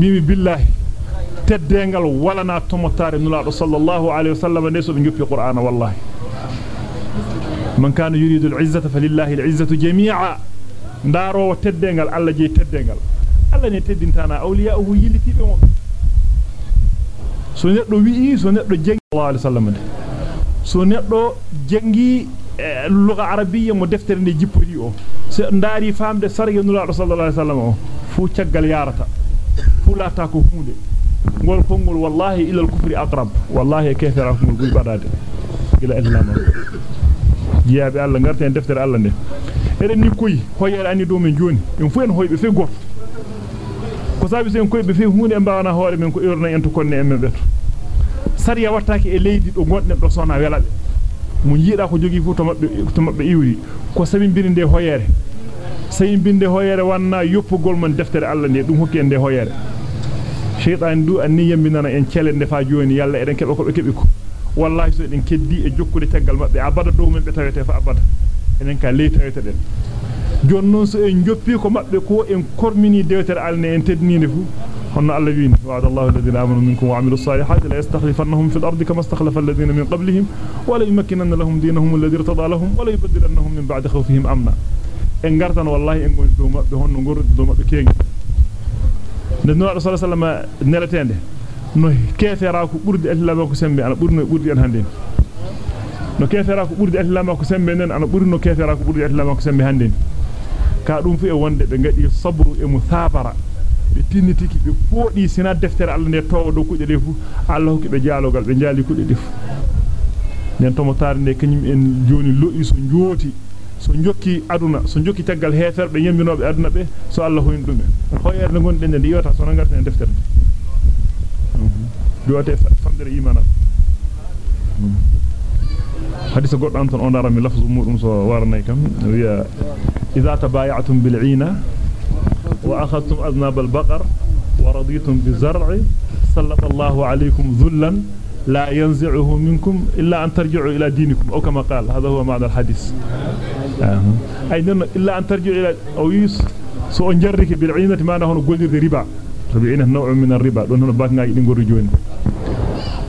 mimi billahi teddengal walana tomotare nulaado sallallahu alaihi wasallam ne so be joppi qur'ana wallahi man kana yuridu al-izzata falillahi al-izzatu jami'a ndaro teddengal alla je teddengal alla ne teddintana awliya'uhu yilitibe mo so neddo wi'i so neddo jengi sallallahu alaihi wasallam so neddo jengi lugha arabiyya mo deftere ne jippori o so ndaari famde sarge nulaado sallallahu alaihi wasallam o fu ciagal yarata fu lata ko hunde ngol kongol wallahi ila al-kufri aqrab wallahi kefera ko gol badade ila islam jiyaabe Allah ngarte en deftere Allah nde eden ni koyi hoyere ani do men joni en fu en hoybe fe goto ko sabi sen koybe fe hunde en bawana hoore men ko irna en to konne en men beto sariya wattaake e leydi do godne do sona welabe mu yiida ko jogi fu to mabbe iwri ko sabi birinde hoyere sayi binde hoyere wanna yoppugol man deftere Allah nde dum hokki en de hoyere shaytan du anni yambinana en celende fa joni yalla eden kebe ko be kebi ko wallahi so eden keddi e jokkude taggal mabbe abada dow men be tawete fa abada enen ka ley tawete den jonnon so en joppi ko mabbe ko en kormini dewtere alne en teddininde fu honno Allah wiini wa'adallahu alladhina amanu minkum wa 'amilus salihati la yastakhlifannahum fil ardi kama istakhlafa alladhina min qablihim wa la yumakkinanna lahum dinahum alladhi irtada lahum wa la yubaddilannahum min ba'di khawfihim amna en gartan wallahi en goni dow mabbe honno gordi dow mabbe kengi nuraado sallallahu alaihi neletende no kefera ko burdi islama ko sembe ana burno burdi en hande no kefera ko burdi islama ko sembe nen ana burno kefera ko burdi islama ko sembe hande ka dum fu e wonde be ngadi sabru e musabara be tinnitiki be poodi sina deftere Allah ne towo do kuje defu Allah hokki be jaalogal be jaali kuje defu nen to mo tarde kanyum en joni lo'i so njoti so jokki aduna so jokki taggal heferbe yembinobe aduna be so Allah hoyin dum en hoyerde gonden de yota so ngarta en deftere joote famdere imana hadith goddo anton on dara mi lafzu mudum so warnay kam wiya idha tabaya'tum bil 'ina wa akhadtum aznab al baqar wa raditum bi zar'i sallata Allahu 'alaykum dhullan لا ينزعه منكم إلا أن ترجعوا إلى دينكم أو كما قال هذا هو معنى الحديث. آه. أي إلا أن ترجعوا إلى أو يس سو أنجرك بالعينة ما نحن قول الربا. فبعينه نوع من الربا دون هنا باقنا يدنقر جوين.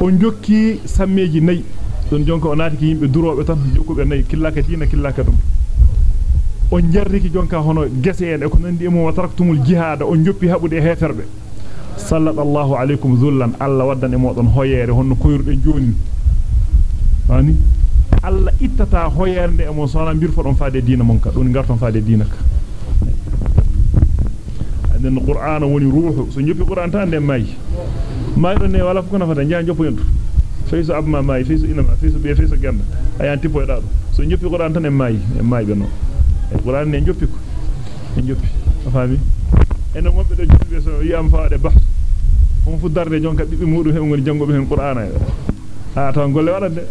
أنجوكي سميجي ني جونك أناتك يمبي دروا بطن جوكو ني كلاك دين كلاك دم hono gese en e ko nandi e mo wataraktumul jihad on joppi habude heferbe sallallahu alaykum zullan alla waddan e modon hoyere honno koyrde joni ani alla ittata hoyerde e mo sona bir fodon faade diina mon ka don garton faade diina ka anden qur'ana woni ruhu so joppi qur'an tan de may maydo ne wala fu kono fata jaa joppo yentu fayso abma may fayso inama fayso be fayso ganda ayan tipo e dado so joppi qur'an tan e may e may be no e qur'an ne joppi ko e joppi fami eno mobbe do julbe so yiyam faade bah on fu darde jonka bibbe mudum he ngoni jangobe hen qur'ana ha to golle wadande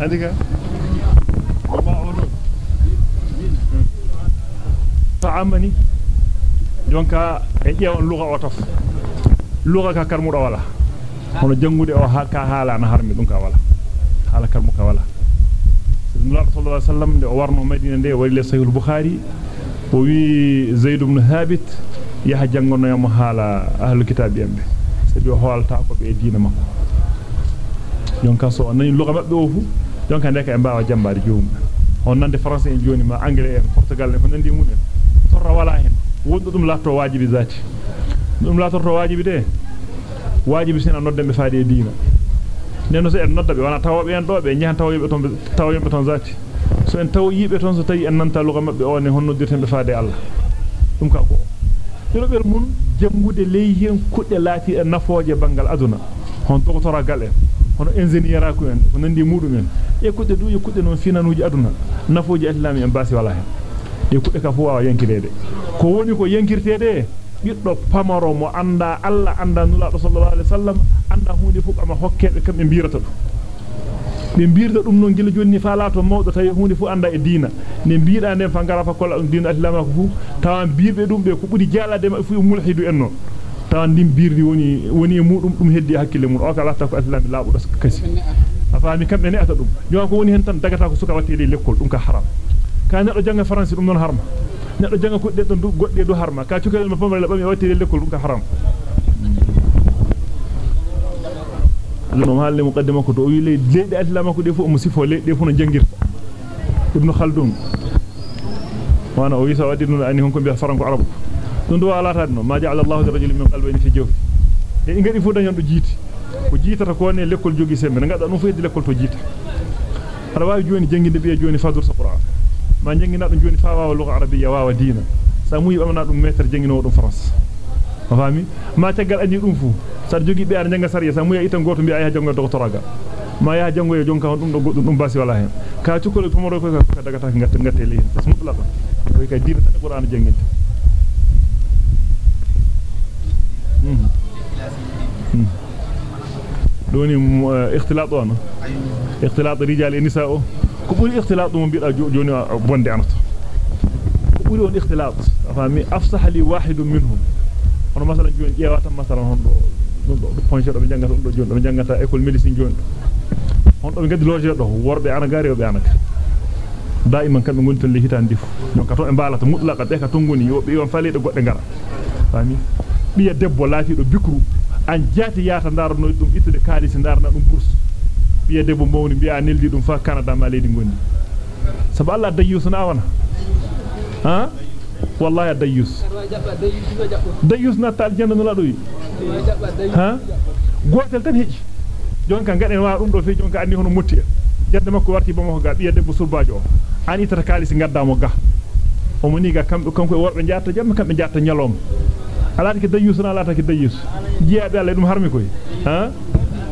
andika ta'amani jonka e ƴeewon lugha o tof lugha ka karmudo wala hono jangude o ha ka haala na harmi dum ka wala hala karmu ka wala sallallahu alaihi wasallam de warno madina de wali sahih al-bukhari o wi zaid ibn habit yaha jangono yamo hala ahlu kitab yambe sabi holta ko be diina makko jonka so nani lugha mabbe o fu jonka ndeka e baawa jambaade joom on nande français en joni ma anglais en portugal en ko nandi mun en torra wala hen wondo dum latto wajibi zati dum latto wajibi de wajibi sina noddembe faade diina neno so en noddabe wana tawobe en do be nyahan tawobe ton tawobe ton zati so en taw yibe ton so tawi en nanta luga mabbe o ne honno dirtembe faade Allah dum ka ko dilobel mun jangude ley hen kudde laati en nafooje bangal aduna hon to tora gal en hono ingénieur ko en ko nandi mudum en e kudde du e kudde non finanuji aduna nafooji islami en basi wala hen e kudde ka fu wawa yankirede ko woni ko yankirtede biddo pamaro mo anda alla anda nulado sallallahu alaihi wasallam anda hunde fu ama hokkebe kambe birata dum be birda dum non gila jonni fa lato mawdo tawi hunde fu anda e diina ne biida den fa ngara fa kol diina islama ko fu tawan birbe dum be ko budi jalade ma fu mulhidu en non tawan dim birdi woni woni e mudum dum heddi hakkille mun o kala ta ko islami laabudo kasi afaami kambe ne ata dum joni ko woni hen tan dagata ko suka wattede lekkol dum ka haram ka neddo janga france dum non harma neddo janga ko deddo godde do harma ka cukal ma famale bami wattede lekkol dum ka haram no halle muqaddima ko do wi le leede atlama ko de fu mo sifo le de fu no jangirta ibn khaldun wana o wi sa wadi non ani hon ko biya faranko arabu dun do wala tan no ma ja'ala allah li rajulin min qalbayni fi jawfi e ngadi fu dañon do jiti ko jitata ko ne lekkol jogi sembe ngada no fu eddi lekkol to jita ada wawi joni janginde biya joni fadur sa qur'an ma jangina dum joni fa wawa lugha arabiyya wawa diina sa muyi bamna dum meter jangino dum france ma fami ma tagal andi dum fu sar jogi be ar janga sariya sa muya itan goto bi ay jango doctoraga ma ya jango e jonka dum do goddum dum basi wala hen ka cukole tumoro ko ka daga ta ngatte ngatte li tas mutlaqa ko kay diina tan qur'an janginte دوني اختلاط وأنا اختلاط الرجال والنساء كبوري اختلاط من بيدا جوني بوندي انت كبوري اون اختلاط فامي افصح لي واحد منهم ɗo ponche ɗo ɓe jangata ɗum ɗo joni ɗo jangata école médecine joni on ɗo ɓe gaddi loge ɗo worɓe ana gari ɓe anaka daiman kamɓe goni ton le hitande difu donc to ɓe mbalata mutlaqa ɓe ka tongoni yo ɓe yon faleɗe goɗɗe ngara fami ɓiya debbo laatiɗo bikru an jaati yaata darno dum ittude kaalisi darna dum bourse biye debbo mawni biya neldi dum fa Canada ma leydi gondi sabu Allah dayyus na wana. Ha? Wallahi dayyus dayyus na tal janna la doyi ha? Gotel tan heji jonka gaden wa dum do fe jonka anni hono mutti jadde makko warti bamo ga biye debbo surbaajo an itata kaalisi gaddamo ga. O moni ga kambe kanko worbe jaata jamma kambe jaata nyalom alaati ke dayyus na alaata ke dayyus jiyaabe Allah dum harmi koy ha?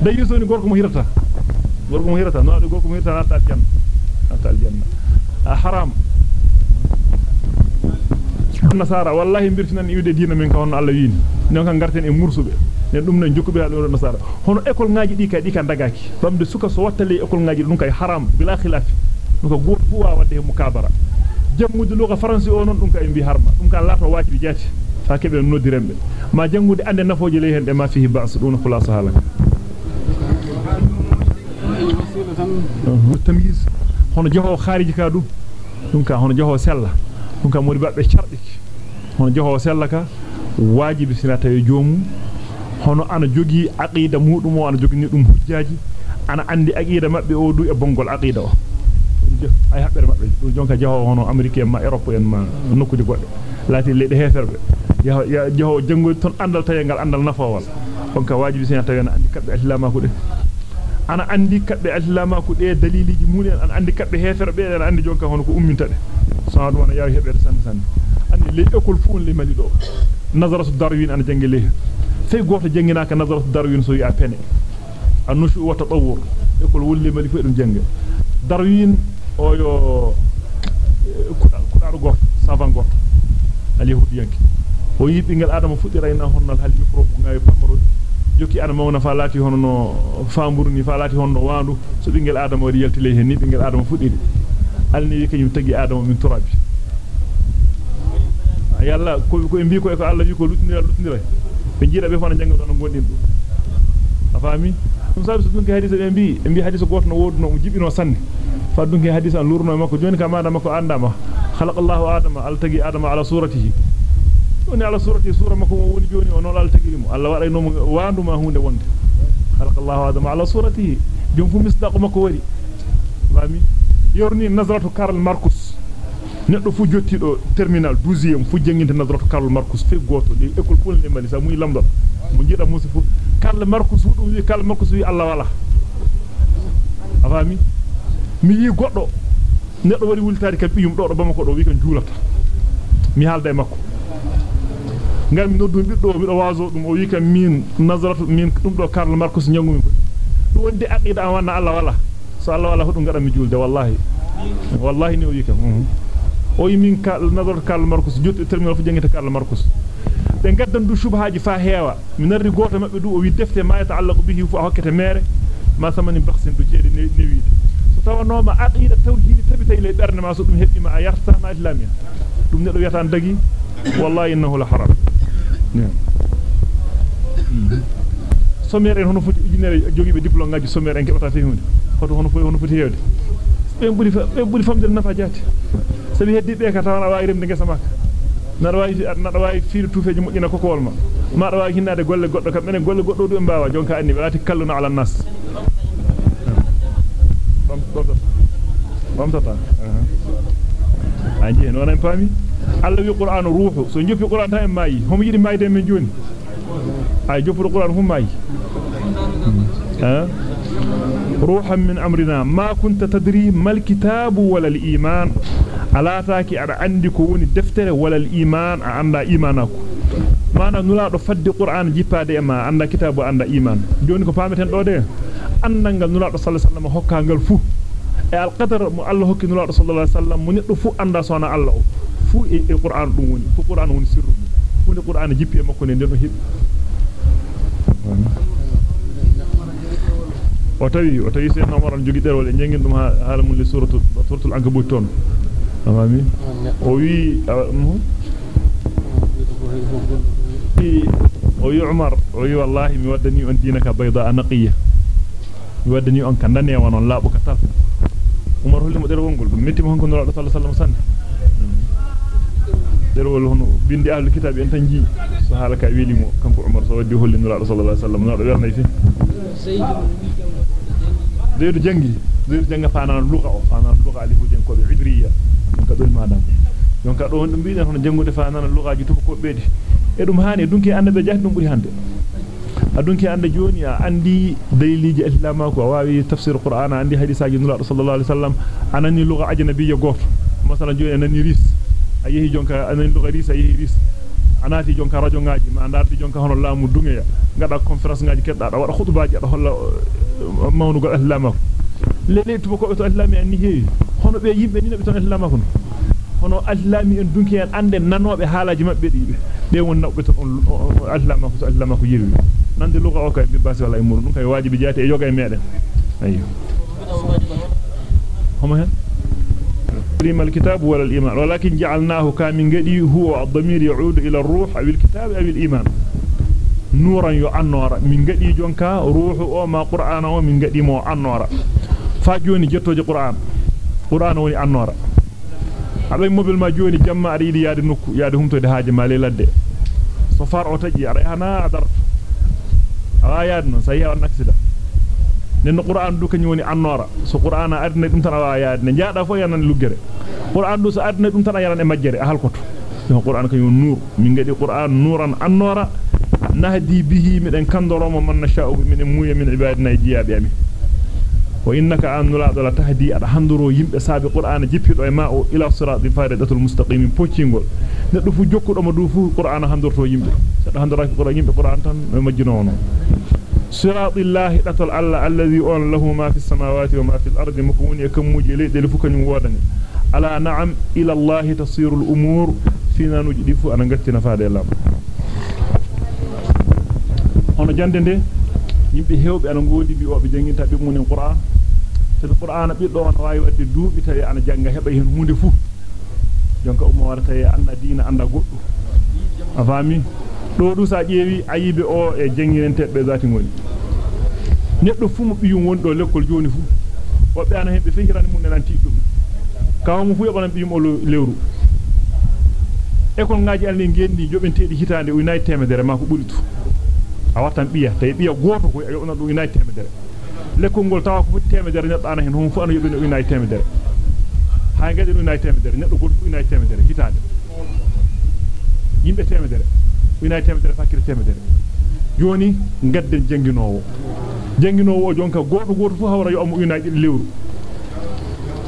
Dayyus woni gorko mo hirata gorko hirata no gorko mo hirata natal janna natal janna a haram nasara wallahi birtinan iwde diina men ka hono Allah wiini non kan garten e mursube ne dum nan jokkube ha do nasara hono école ngaaji di kay di kan dagaki bamde suka so wattale école ngaaji dum kay haram bila khilaf dum ko goto fu wa wadde mukabara jammude luga français o non dum kay mbi harma dum ka lato wajibi jati fa kebe nodirembe ma jangude ande nafoje ley hen de ma fihi ba's dun khulasa halaka dum ka hono joho sella dum ka modi babbe chardiki hono joho sella ka wajibi sina tawi joomu hono ana jogi aqida mudum o ana jogini dum hujjaji ana andi aqida mabbe o du e bongol aqida o ay habbere mabbe dum jonka joho hono americain ma europe en ma nokkude godde lati leede heferbe jaho jango ton andal tayengal andal nafawal on ka wajibi sina tawena andi kabbe islama ko de ana andi kabbe islama ko de daliliji mun an andi kabbe heferbe ana andi jonka hono ko umminta de saadu wana yawi hebede san san andi le école fu le mali do nazaratu darwin ana jangi le sey goto janginaaka nazaratu darwin so ya pene annushu wa tatawur école wolle mali fu dum jange darwin o yo kudaado goto savant goto al yahudiyanki o yi bingal adama fuddira ina honnal hal micro ngaawi pamaro jokki ana mawna fa lati hono no faamburu ni fa lati hono waandu so bingal adama wari yalti ley hen ni bingal adama fuddidi alni wi kanyum tagi adama min turabi yalla ko ko mbi ko e ko Allah wi ko lutindira lutindira be jira be fana jangam don gondin dum afami dum sabi so dum hadisa be mbi mbi hadisa goto no woduno mo jibino sanne fa dum hadisa lurno makko joni ka madama ko andama خلق الله آدم التقي آدم على وني على صورته صورة ما كون وني جوني ونول التقي مو الله ورا نوم واندو ما هونde wonde خلق الله آدم على صورته جم fu misdaq mako wari fami yorni nazratu Karl Marcus neddo fu jottido terminal 12e fu janginte nazratu Karl Marcus fe goto de école fu le mali sa muy lamdo mo jida musu fu Karl Marcus fu dum wi Karl Marcus wi Allah wala afami mi yi goddo neddo wari wultaari kam biyum do do bamako do wi kan juulata mi halda e makko ngam mi noddu biddo mi do dum o wi kam min nazaratu min dum do Karl Marcus nyangumi dum wonde aqida an wanna Allah wala so Allah wala hudum ngada mi julde wallahi wallahi ni o wi kam o yi min Karl nazaratu Karl Marcus jotti terminal fu jangita Karl Marcus be gaddan du shubhaaji fa heewa mi narri goto mabbe du o wi defte ma ya ta'allaqu bihi fu hokkete mere ma samani bakhsin du jeede newiide tawanoma aqida tawhid tabita ila berne ma so dum hebbi ma yarta ma islamia dum nedo yata dagi wallahi innahu la haram somere en hono foti ujunere jogibe diplôme ngaji somere en kebata fe hunde hoto hono foy hono foti hewde be buri be buri famde nafa jati sabi heddi be ka tawana waawi remde ngesa makka nada waawi nada waawi fiir tufeji mujjina ko kolma ma da waawi hinnade golle goddo kam enen golle goddo du en baawa jonka anni waati kalluna ala nas bam bam bam tata anje non en pami so joppi qur'an ta en mayi homo yidi mayde men joni. Ay joppu qur'an hum mayi ha? روحا من أمرنا ما كنت تدري ما الكتاب ولا الإيمان ألا تاكي أنا عندك وني الدفتر ولا الإيمان عند إيمانك ما أنا نلا رفض القرآن جيبا دي ما عند كتاب وعند إيمان جوني كفامتين دو دي أنا نلا صلى الله عليه وسلم حكا نغل فو mo Allah hokki nula sallallahu alaihi wasallam mo neddo fu anda sona Allah fu e Qur'an dum woni fu Qur'an woni sirru fu ne Qur'an jippi e makko ne den do hebi o tawi o tawi sen Umar jogi derwol e jengin dum hala mun li suratu suratul ankabut ton amami o wi o wi Umar o wi wallahi mi waddani on dinaka bayda naqiya mi waddani on kan dane wonon laabu ka tal Umar holli mo derwol gol dum metti mo honko nura sallallahu alaihi wasallam sanne derwol hono bindi ahlul kitab en tan ji so hala ka weli mo kanko Umar so waddi holli nura sallallahu alaihi wasallam no do wernay fi zeydu jangi zeydu janga fanan luqa o fanan luqa alifu jen ko be ibriya ka dol madam donc do on dum biiden hono jangude fanan luqaji tuko ko beedi e dum haani dunki ande be jahdi dum buri hande adunki ande joni a andi daliliji islama ko waawi tafsir qur'an andi hadisaaji nula sallallahu alaihi wasallam anani lugha ajnabiyya goto masalan joni anani ris ayi jonka anani lugha ris ayi ris anati jonka radio ngaaji ma andardi jonka hono laamu dungeya ngada conférence ngaaji kedda da wada khutbaaji da holla mawnugo islama ko lele tuba ko to islami anni heewi hono be yimbe ni be to islama ko hono islami en dunki en ande nanobe haalaji mabbe dibe be won nawbe ton islama ko islama ko yirwi nande luga o kay bi basi wala imuru dum kay wajibi jaati e yoga e meden ayyo homo hen لما الكتاب ولا الإيمان ولكن جعلناه كامن قدي هو الضمير يعود إلى الروح أو الكتاب أو الإيمان. نورا يعنور من قدي جونكا روح أو ما قرآن أو من قدي مو عنور. فاجوني جتوج قرآن. قرآن وني عنور aɓe mobil ma joni jamma aɗa yiɗi yaade nokku yaade humtode haaje ma le ladde so far o taƴi aɗa hana adarta awa yaade non so yi on accident nen qur'an du kany woni annora so qur'an adna dum tan awa yaade ne jaada fo yanan luggere qur'an du so adna dum tan yanan e majjere halkoto yo qur'an kany nur min gadi qur'an nuran annora nahdi bihi miden kandoromo man nasha'u min muya min ibadina jiyabi amin wa innaka an nulado la tahdi ada handoro yimbe saabi qur'ana jippido e ma o ila siratal faridatul mustaqim poccingol neddo fu jokkudo mo du fu qur'ana handorto yimbe sada handoraki qur'an yimbe qur'an tan e majjino on on lahu ma fis samawati wa ma fil ardi mukuni kamuji leedel fu kanyum wodani ala na'am ila allah tasiru al umur fina nujdi fu ana gattina faade lam hono jande de yimbe hewbe ana ngodi bi obe janginta be munen qur'an te qur'an biddo on waawi wadde duubi tawi ana janga heba hen hunde fu jonka umma warata e anda diina anda goddo afami do du sa ƴeewi ayibe o e jangirentebe zati ngoni neddo fu mo biyum wondo lekkol joni fu wobbe ana hembe fehirani mun nan tiddum kawmu fu yobanan biyum o lewru ekol ngaaji alni ngendi jobentedi hitande uynay temedere ma ko buri tu a wattan biya tay biya goto ko yobna dum uynay temedere lekkol gol tawa ko fu temedere neddo ana hen hon fu ana yobina uynay temedere ha ngadi uynay temedere neddo gol fu uynay temedere hitande yimbe temedere uynay temedere fakir temedere joni gadden janginowo janginowo jonka goto goto fu hawra yo am didi lewru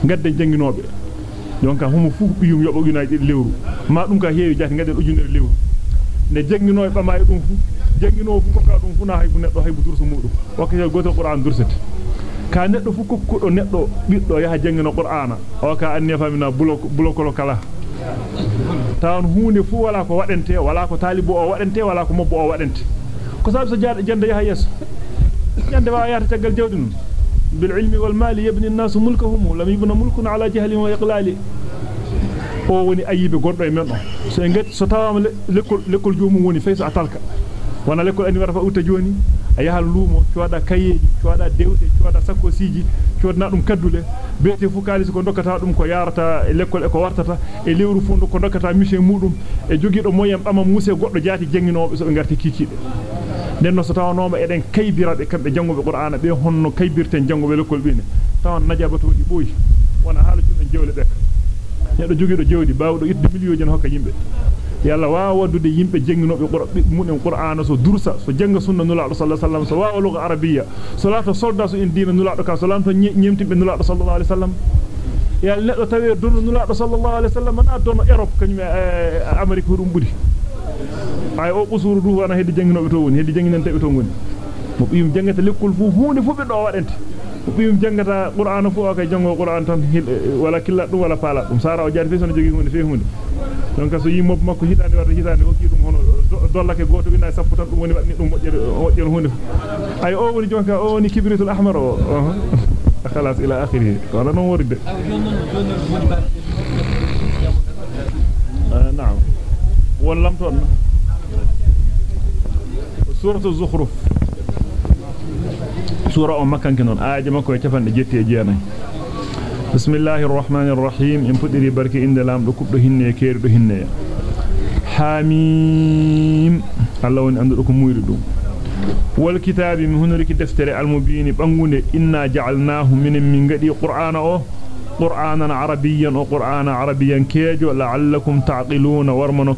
gadden janginobe jonka homo fu biyum uynay didi lewru ma dum ka heewi jati gadden ujunere lewru ne janginoy bama e dum fu janginowo fu kokka dum fu na haybu neddo haybu dursu mudum wakati goto qur'an dursete ka neddo fu kokkudo neddo biddo yaha jangino qur'ana o ka anni famina bulok bulokolo kala tawon huunde fu wala ko wadente wala ko talibu o wadente wala ko mobbo o wadente ko sabi so jaade jande yaha yeso jande wa yata tagal jawdi bil ilmi wal mali yabni an-nas mulkahum lam yubna mulkun ala jahlin wa iqlali o woni ayibe goddo e men so en so tawama lekkol lekkol joomum woni fayso atalka wana lekkol ani fa utta joni ayaha luumo cooda kayeji cooda dewte cooda sakosiji coodna dum kaddule beete fu kalisi ko dokkata dum ko yarata e lekkol e ko wartata e lewru fu ko dokkata mission mudum e jogiido moyam bama muse goddo jaati janginobe so be garti kikide nenno so tawanoma eden kaybirabe kambe jangobe qur'ana be honno kaybirten jangobe lekkol bine tawan najabato di boyi wana haala jum jewle bekk neddo jogiido jewdi bawdo idde million jen hokka yimbe yalla waawa waddude yimbe janginobe munen qur'ana so dursa so janga sunna nulaado sallallahu alaihi wasallam so waawa lugha arabiyya so laata soldat so en diina nulaado ka so lamto nyemtimbe nulaado sallallahu alaihi wasallam yalla neddo tawe dono nulaado sallallahu alaihi wasallam na dono europe kanyum amerique hudum budi ay o busuru du wana heddi janginobe to woni heddi janginante be to ngoni mo biim jangata lekkol fu hunde fu be do wadente mo biim jangata qur'ana fu o kay jango qur'an tan wala killa dum wala pala dum sara o jaati fe son jogi hunde fe hunde donc so yi mob makko hitande warta hitande hokki dum hono dollake goto winda sappu tan dum woni wadni dum mojjere mojjere hunde ay o woni jonka o woni kibritul ahmar o إلى اخره قال نو ورد آه نعم ولم تون سوره الزخرف سوره ام مكان كنون aaje makko e cafande jetti e jeenay bismillahir rahmanir rahim en pudiri barke inde lamdo kubdo hinne keerido hinne hamim allah woni andudo ko muyri dum wal kitabi mi hunuriki deftere almubini bangunde inna ja'alnahu min min gadi qur'ana o qur'anan arabiyyan o qur'ana arabiyyan kejo la'allakum ta'qiluna warmano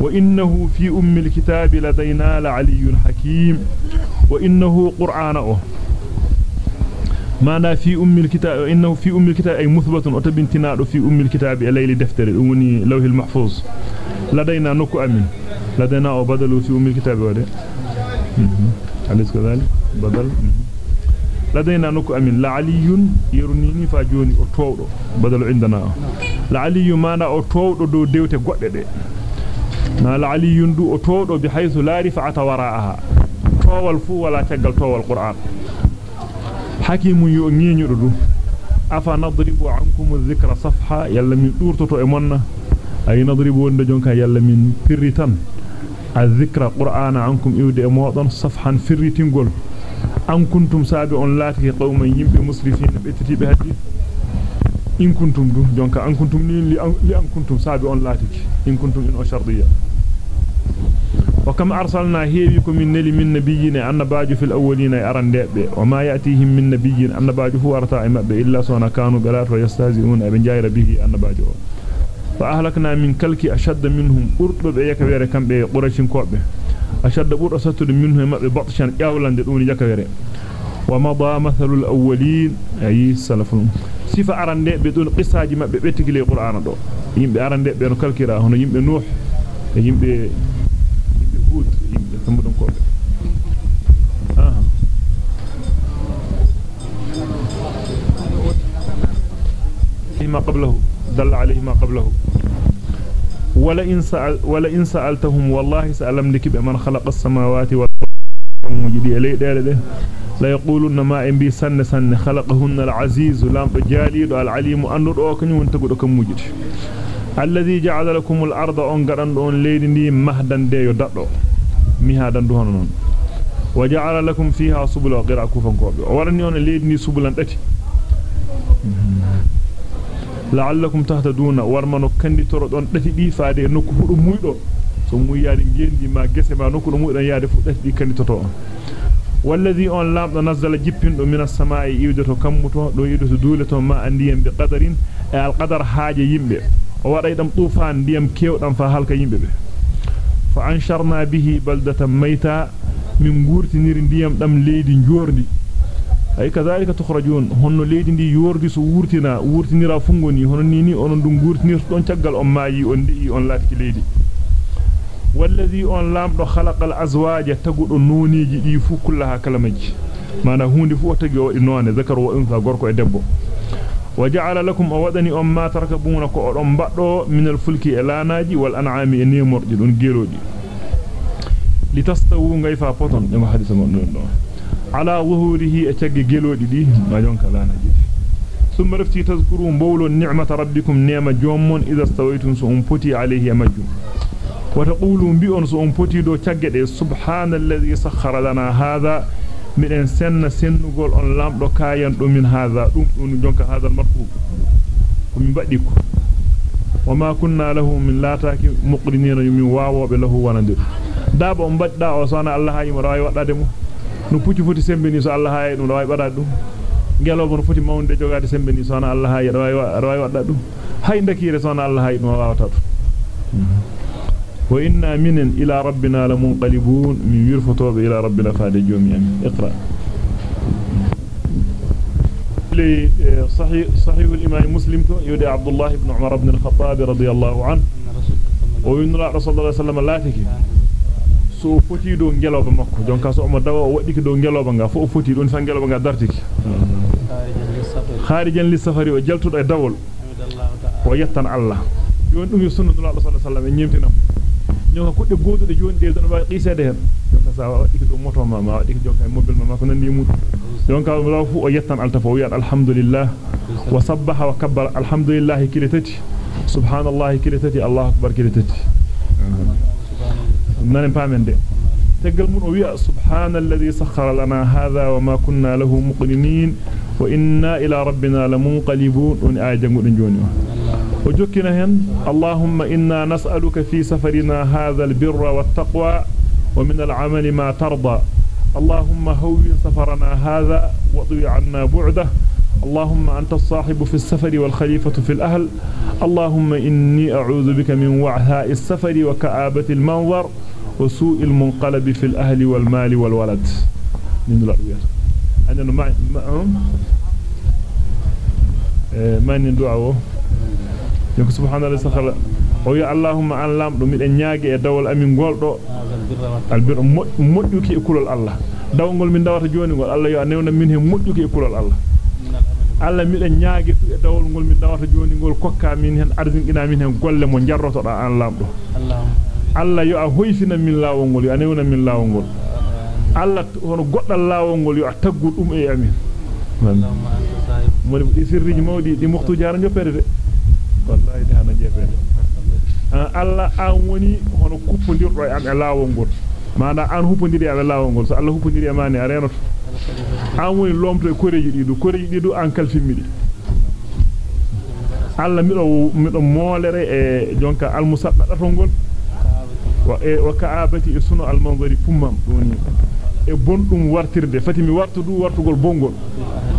fi ummil kitabi ladayna la'aliyyun hakim wa innahu qur'ana o معنى في أم الكتاب؟ إنه في أم الكتاب أي مثبت أتبنتنا في أم الكتاب إليه دفتر أمني لوح المحفوظ. لدينا نكو أمين. لدينا أو بدلوا في أم الكتاب وده أليس كذلك؟ بدل. لدينا نكو أمين. لعلي يرنيني فاجوني أطوضو بدل عندنا. لعلي معنى أطوضو دو ديوتي قد دي. ما لعلي دو أطوضو بحيث لا رفعة وراءها طوال فو ولا تقل طوال القرآن حكيم يؤنيني دو أفا نضرب عنكم الذكر صفحة يلا من دورتو إمنا أي نضرب وند جونكا يلا من فريتان الذكر قرآن عنكم إودي موضن صفحا فريتين قول أن كنتم سابع لاتك قوما يمبي مسرفين بإتتي بهدي إن كنتم دو جونكا أن كنتم لأن كنتم سابع لاتك إن كنتم إن أشرطية وكما أرسلنا هيبكم من نلي من نبيين أن باجوا في الأولين أران ديب وما يأتيهم من نبيين أن باجوا هو أرتاع مأبئ إلا سونا كانوا بلات ويستهزئون أبن جاير به أن باجوا فأهلكنا من كلك أشد منهم. أرطب يكبير كم بي قريش كوبه أشد بور أسطل منهم مأبئ بطشان يولا دون يكبير ومضى مثل الأولين. أي السلف سيف أرنى بدون قصة جم بتجلى القرآن ده يم بأرنى بأنو كل كرا هنا يم بنوح يم ب يم بهود يم ثم دون كوب آه. فيما قبله. دل عليه ما قبله. ولئن سأل ولئن سألتهم والله سألم لك بمن خلق السماوات والأرض. لي لا يقولون ما إن بي سن سن. خلقهن العزيز. لام جاليد العليم. أن دو كنيون تغدو كموجيت الذي جعل لكم الأرض أن غدان دون ليدي مهدان دي يدو مي هادان دو هنون. وجعل لكم فيها سبل وقراكو فنكو ورني اون ليدي سبلان داتي لعلكم تهتدون. ورمنو كاندي تورو دون داتي دي فادي. نكو فدو مويدو. سو مويادي جيندي ما غيسما نكو دو مويدان يادي فدو داتي كاندي توتو والذي أن لام نزل جبين من السماء يودته كمتو دو يودته دولته ما انديم بقدر القدر حاجة يمبه وودا دم طوفان ديم فا halka yimbe be fa ansharna bihi baldatan mayta min gurtinir ndiyam dam leedi njordi ay kazalika tukhrajun honno leedi ndi yordi so wurtina wurtinira fungoni hono nini onon dum gurtinir don tiagal on maayi on والذي lamdo khalaqal azwaja tagudo noniji di fu kullaha kalamaji mana hunde fu tagi o none zakaru wa unsa gorko e debbo waja'ala lakum awadani um ma tarakabuna ko odon baddo min al fulki elanaji wal an'ami e nemordi don geroji litastawu ngayfa poton e hadisa gon don do ala zuhurihi e tagi gelodi di ma jonka lanaji ثم رفتي تذكروا بولو نعمة ربكم نعمة جومون إذا استويتم سؤم بتي عليه مجم وتقول بأن سأمفتي دو تجد سبحان الذي سخر لنا هذا من انسان سنقول أن لم لكاين من هذا. أمتون جنك هذا المرفوض. ومن بعدك. وما كنا له من لا تاك مقرنين يمين واو بله وندر داب أمبت دا وصانا الله هاي مرأي وقلادمو نبوتي فوتي سنبني سأل الله هاي نرأي برادو gelo bon foti maunde jogade sembeni sona allah hay rawi rawi wadadum hay ndakire sona allah hay no wawata to. وإنا من إلى ربنا لمنقلبون من يرفتوب إلى ربنا فادجوم يعني اقرأ صحيح صحيح الإمام مسلم يودي عبد الله بن عمر بن الخطاب رضي الله عنه وينرى رسول الله صلى الله عليه وسلم so foti do ngeloba makko jonka so mo dawa o wadiki do ngeloba nga fo foti don fa ngeloba nga dartiki kharijan li safari o jaltudo e dawol o yettan Allah yon dum sunnatul rasul sallallahu alaihi wasallam e jonka kudde godude joni del don ba qisede hen jonka sa wadi ko moto ma ma wadi jonka mobile ma ko nandi mudum jonka law fu o yettan alta fo wi'at alhamdulillah wa sabbaha wa kabbara alhamdulillah kilitati subhanallahi kilitati allah akbar kilitati nan pamen de tegal mun o wi'a subhanalladhi sakhkhara lana hadha wa ma kunna lahu muqrinin wa inna ila rabbina lamunqalibun on ay jangudin joni وجكنا هن اللهم إنا نسألك في سفرنا هذا البر والتقوى ومن العمل ما ترضى. اللهم هون سفرنا هذا وضوي عنا بعده. اللهم أنت الصاحب في السفر والخليفة في الأهل. اللهم إني أعوذ بك من وعثاء السفر وكآبة المنظر وسوء المنقلب في الأهل والمال والولد. من الأرواح أنا ما ما ما ندعوه jonko subhanallahi sakhara o ya allahumma an lamdo miden nyaage e dawol amin goldo albir modduki e kulol allah dawgol min dawata joni gol allah yo newna min he modduki e kulol allah Allah miden nyaage e dawol gol min dawata joni gol kokka min hen ardingina min hen golle mo jarroto da an lamdo Allah yo a hoyfina min lawol gol yo newna min lawol gol Allah hono goddal lawol gol yo taggu dum e amin mo di sirriji mawdi di muxtu jaara joppede de wallahi de hana jebede alla an woni hono kuppondirdo e am e laawol ngol maana an huppondiri e laawol ngol so alla huppondiri e mani a renoto an woni lomto e koreji didu koreji didu an kalfimmidi alla mido mido moolere e jonka al musaddadato ngol wa e wa ka'abati e suno al manzari fummam doni e bondum wartirde fati mi wartu du wartugol bongol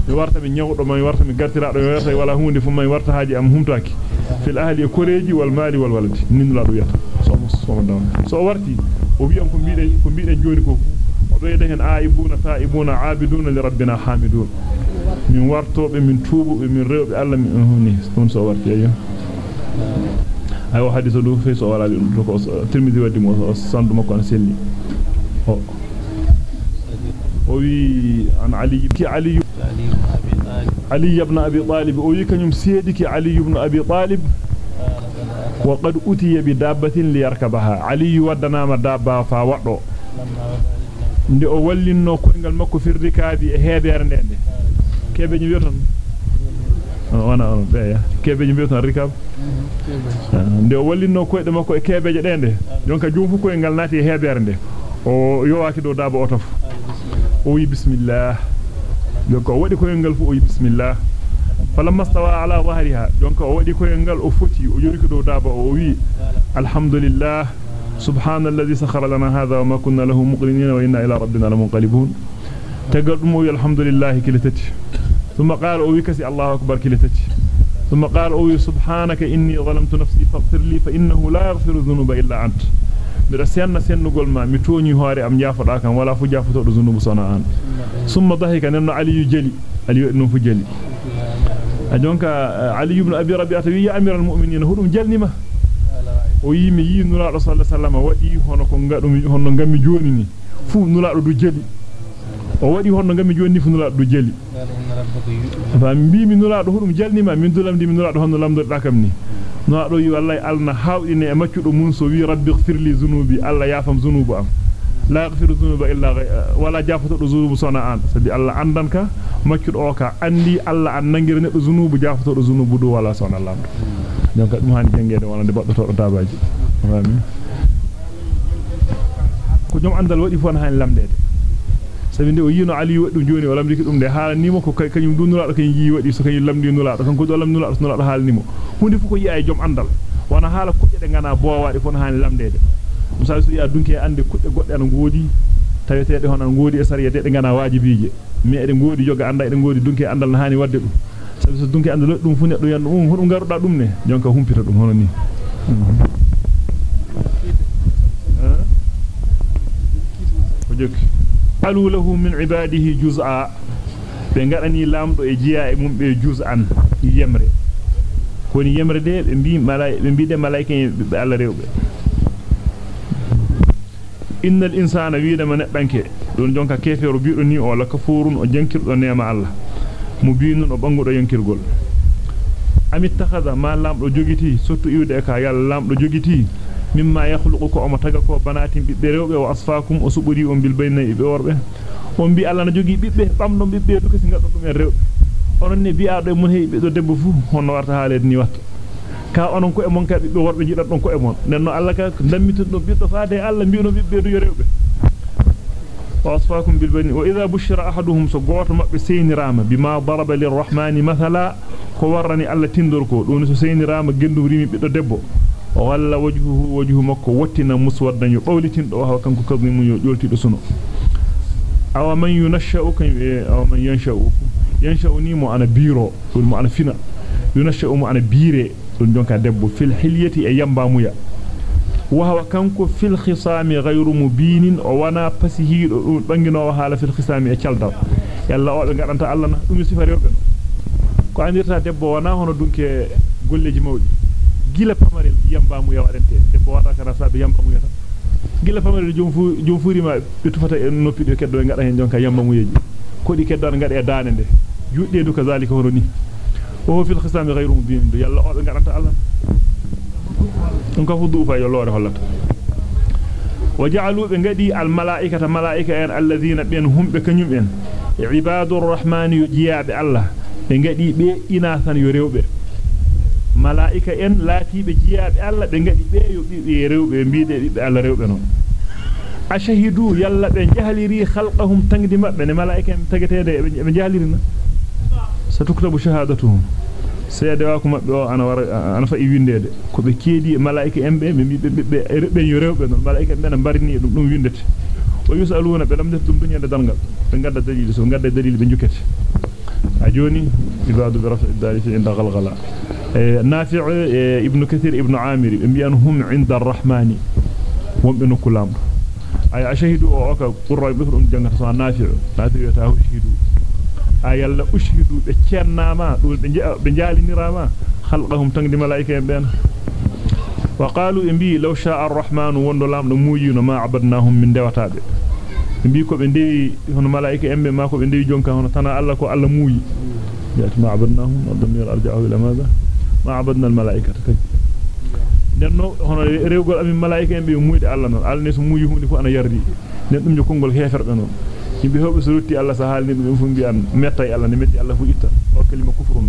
mi warta mi nyawdo mi warta mi gartiraado mi warta wala hunde fu mi warta haaji am humtaaki fil ahli koreji wal mali wal waladi nin la do yata so so daw so warti o wi am ko biide ko biide joni ko o beeda hen aibuna taibuna abiduna li rabbina hamidun min wartobe min tuubobe min rewbe alla min honi don so warti ayo ayo hadithu do fe so wala do ko tirmidhi wadi mo sandu makko an selli o وي عن علي علي علي بن أبي طالب وي كنيم سيدك علي بن أبي طالب وقد أتي بدابة ليركبها علي ودنا ما دابة فوضو ndi o wallinno koyngal makko firrikaadi e heebere ndende kebe ñu wiyoton wana on beya kebe ñu wiyoton rikab ndi o wallinno koyde makko e kebeje dende jonka jum fu koyngal naati e heebere nde o yowaaki do daaba otof o wi bismillah jonka o wadi koyngal fu o wi bismillah falamma stawa ala dhahriha jonka o wadi koyngal o foti o yoriki do daaba o wi alhamdulillah سبحان الذي سخر لنا هذا وما كنا له مقرنين وإنا إلى ربنا لمنقلبون. تقدموا الحمد لله كلتتي ثم قال أوي كسي الله أكبر كلتتي ثم قال أوي سبحانك إني ظلمت نفسي فاغفر لي فإنه لا يغفر الذنوب إلا أنت. Mira senna sennugol ma mi toñi hoore am jaafoda kan wala fu jaafoto do zunubu sona an summa dahika nenno ali yu jeli ali non fu jeli a jonka ali ibn abi rabi'ata wi ya amiral mu'minin hudum jalnima o yimi yi nura rasulullah sallallahu wadi hono ko ngadum hono ngammi joni ni fu nura do jeli o wadi hono ngammi joni fu nura do jeli fa mbimi nura do hudum jalnima min dulamdi min nura do hono lamdo dakam ni no do yi wallahi alna hawdine e maccudo mun so wi rabbi ighfirli zunubi alla yafam zunubu am la yaghfiru dhunuba illa wala jafato do zunubu sona an sabi alla andan ka maccudo o ka andi alla an nangir neddo zunubu jafato do zunubu do wala sona lamdo donc dum hani jangede wonande baddo to dabaji amin ko jom andal wadi fon han lamdede sabi nde o yino ali wadum joni o lamdiki dum de haalanimo ko kanyum du nulaado kany yi wadi so kanyum lamdi nulaado kanko do lamdi nulaado nulaado haalanimo hunde fu ko yi ay jom andal wana haala kudde de ngana boowaade fon han lamdede misal so ya dunke ande kudde godde an ngoodi tawetede hono an ngoodi e sariyede de ngana wajibiije mi ede ngoodi joga anda ede ngoodi dunke andal na hani wadde dum sabi so dunke andal dum fu neddo yan dum hono garuda dum ne jonka humpita dum hono ni ko jokki ibadihi juz'a be ngadani lamdo e jiya e mum be juz'an yemre koni yemre de be mbi malaay be mbi de malaika be Allah rewbe innal insana wiida man danke don jonka kefeero biido ni o la kafurun o jankirdo neema Allah mu biinun o bangudo yankirgol amit takhadha ma lamdo jogiti sotto iwde ka yalla lamdo jogiti mimma yakhluqu ko o taga ko banatin bibbe rewbe o asfaakum o suburi on bil bayna ibe worbe on bi Allah na jogi bibbe bamdo bibbe duka si gaddo dum rewbe onon ne bi'aado mun heebi do debbo fu hono warta haalede ni watta ka onon ko e mon ka bibbe worbe jidan don ko e mon nenno Allah ka dammitin do biddo faade Allah bi'no bibbe do rewbe وأصفاكم بالبنين وإذا بشر أحدهم سقوط مأب سين رام بما ضرب للرحمن مثلا كورني ألا تندركو دون سين رام جندو ريمي بدو دبو وغلا وجهه وجه مكو وتنا مسودا يقولتين دو هو كانكو كظم يولتي دو سنو أو من ينشأ كان أو من ينشأ ينشأ نيمو أنا بيرو دون مو أنا فينا ينشأ مو أنا بيري دون جونكا دبو في الحلية أيام مويا وهو كانكو في الخصام غير مبين وأنا فسيه بانغينو حالا في الخصام e cialdal yalla o be gadanta Allah na. Dum sifa rewbe ko andirta debbo wana hono dunke golleji mawdi gila pamarel yamba mu yawadente debbo wata kana sabe yamba mu yata gila pamarel jom fu jom furi ma be tufata e noppi de keddo ngada hen jonka yamba mu yeji kodi keddo ngada e daane de judde du kazalika hono ni o fil khisam ghayru mubin yalla o be gadanta Allah on ka fudu fa yolore hollata waja'alu be ngadi al malaikata malaika en alladhina ben humbe kanyum en ibadur rahmani yujiyabe allah rewbe malaika en laatibe jiyabe allah be ngadi be yo bibe rewbe biide bibe allah rewbe non ashahidu yalla be jahliri khalqahum tangdi mabbe ne malaika en tagetede be jahlirina satuktabu shahadatuhum seede wa ko mabbe o ana wara ana fa windede ko be keedi malaika embe be be be be yo rewbe non malaika be na barni dum dum windete o yusaluna be lamde dum dunyande dalgal be gadda dalil so gadda dalil be jukete a joni ibadu bi rafi dalil inda ghalghala إيه، نافع إيه، ابن كثير ابن عامر بأنهم عند الرحمن. وابن كلام أي أشهد أوك قرى بكر أنجن رسول نافع. نافع يتأشهد أي الله أشهد بكر ناما بنجالي نراما. خلقهم تنجد ملائكة بينه وقالوا إن بي لو شاء الرحمن وندو لام نموجين ما عبدناهم من دوا تابع. إن بي كوب إندي هنو ملائكة ما كوب إندي جونكا هنو تنا الله كو الله موي يأتي ما عبدناهم الضمير أرجعه إلى ماذا؟ ما عبدنا الملائكة. لأنه هنا ريوغل أمين ملائكة يبي يموت على نور على نس مو يهون يفو أنا يردي. نتم جو كونغول هي فرق نور يبي هو بسروتي الله سهل نتم يفهم بيان متى الله نمتي الله فو إتا. وكلمة كفر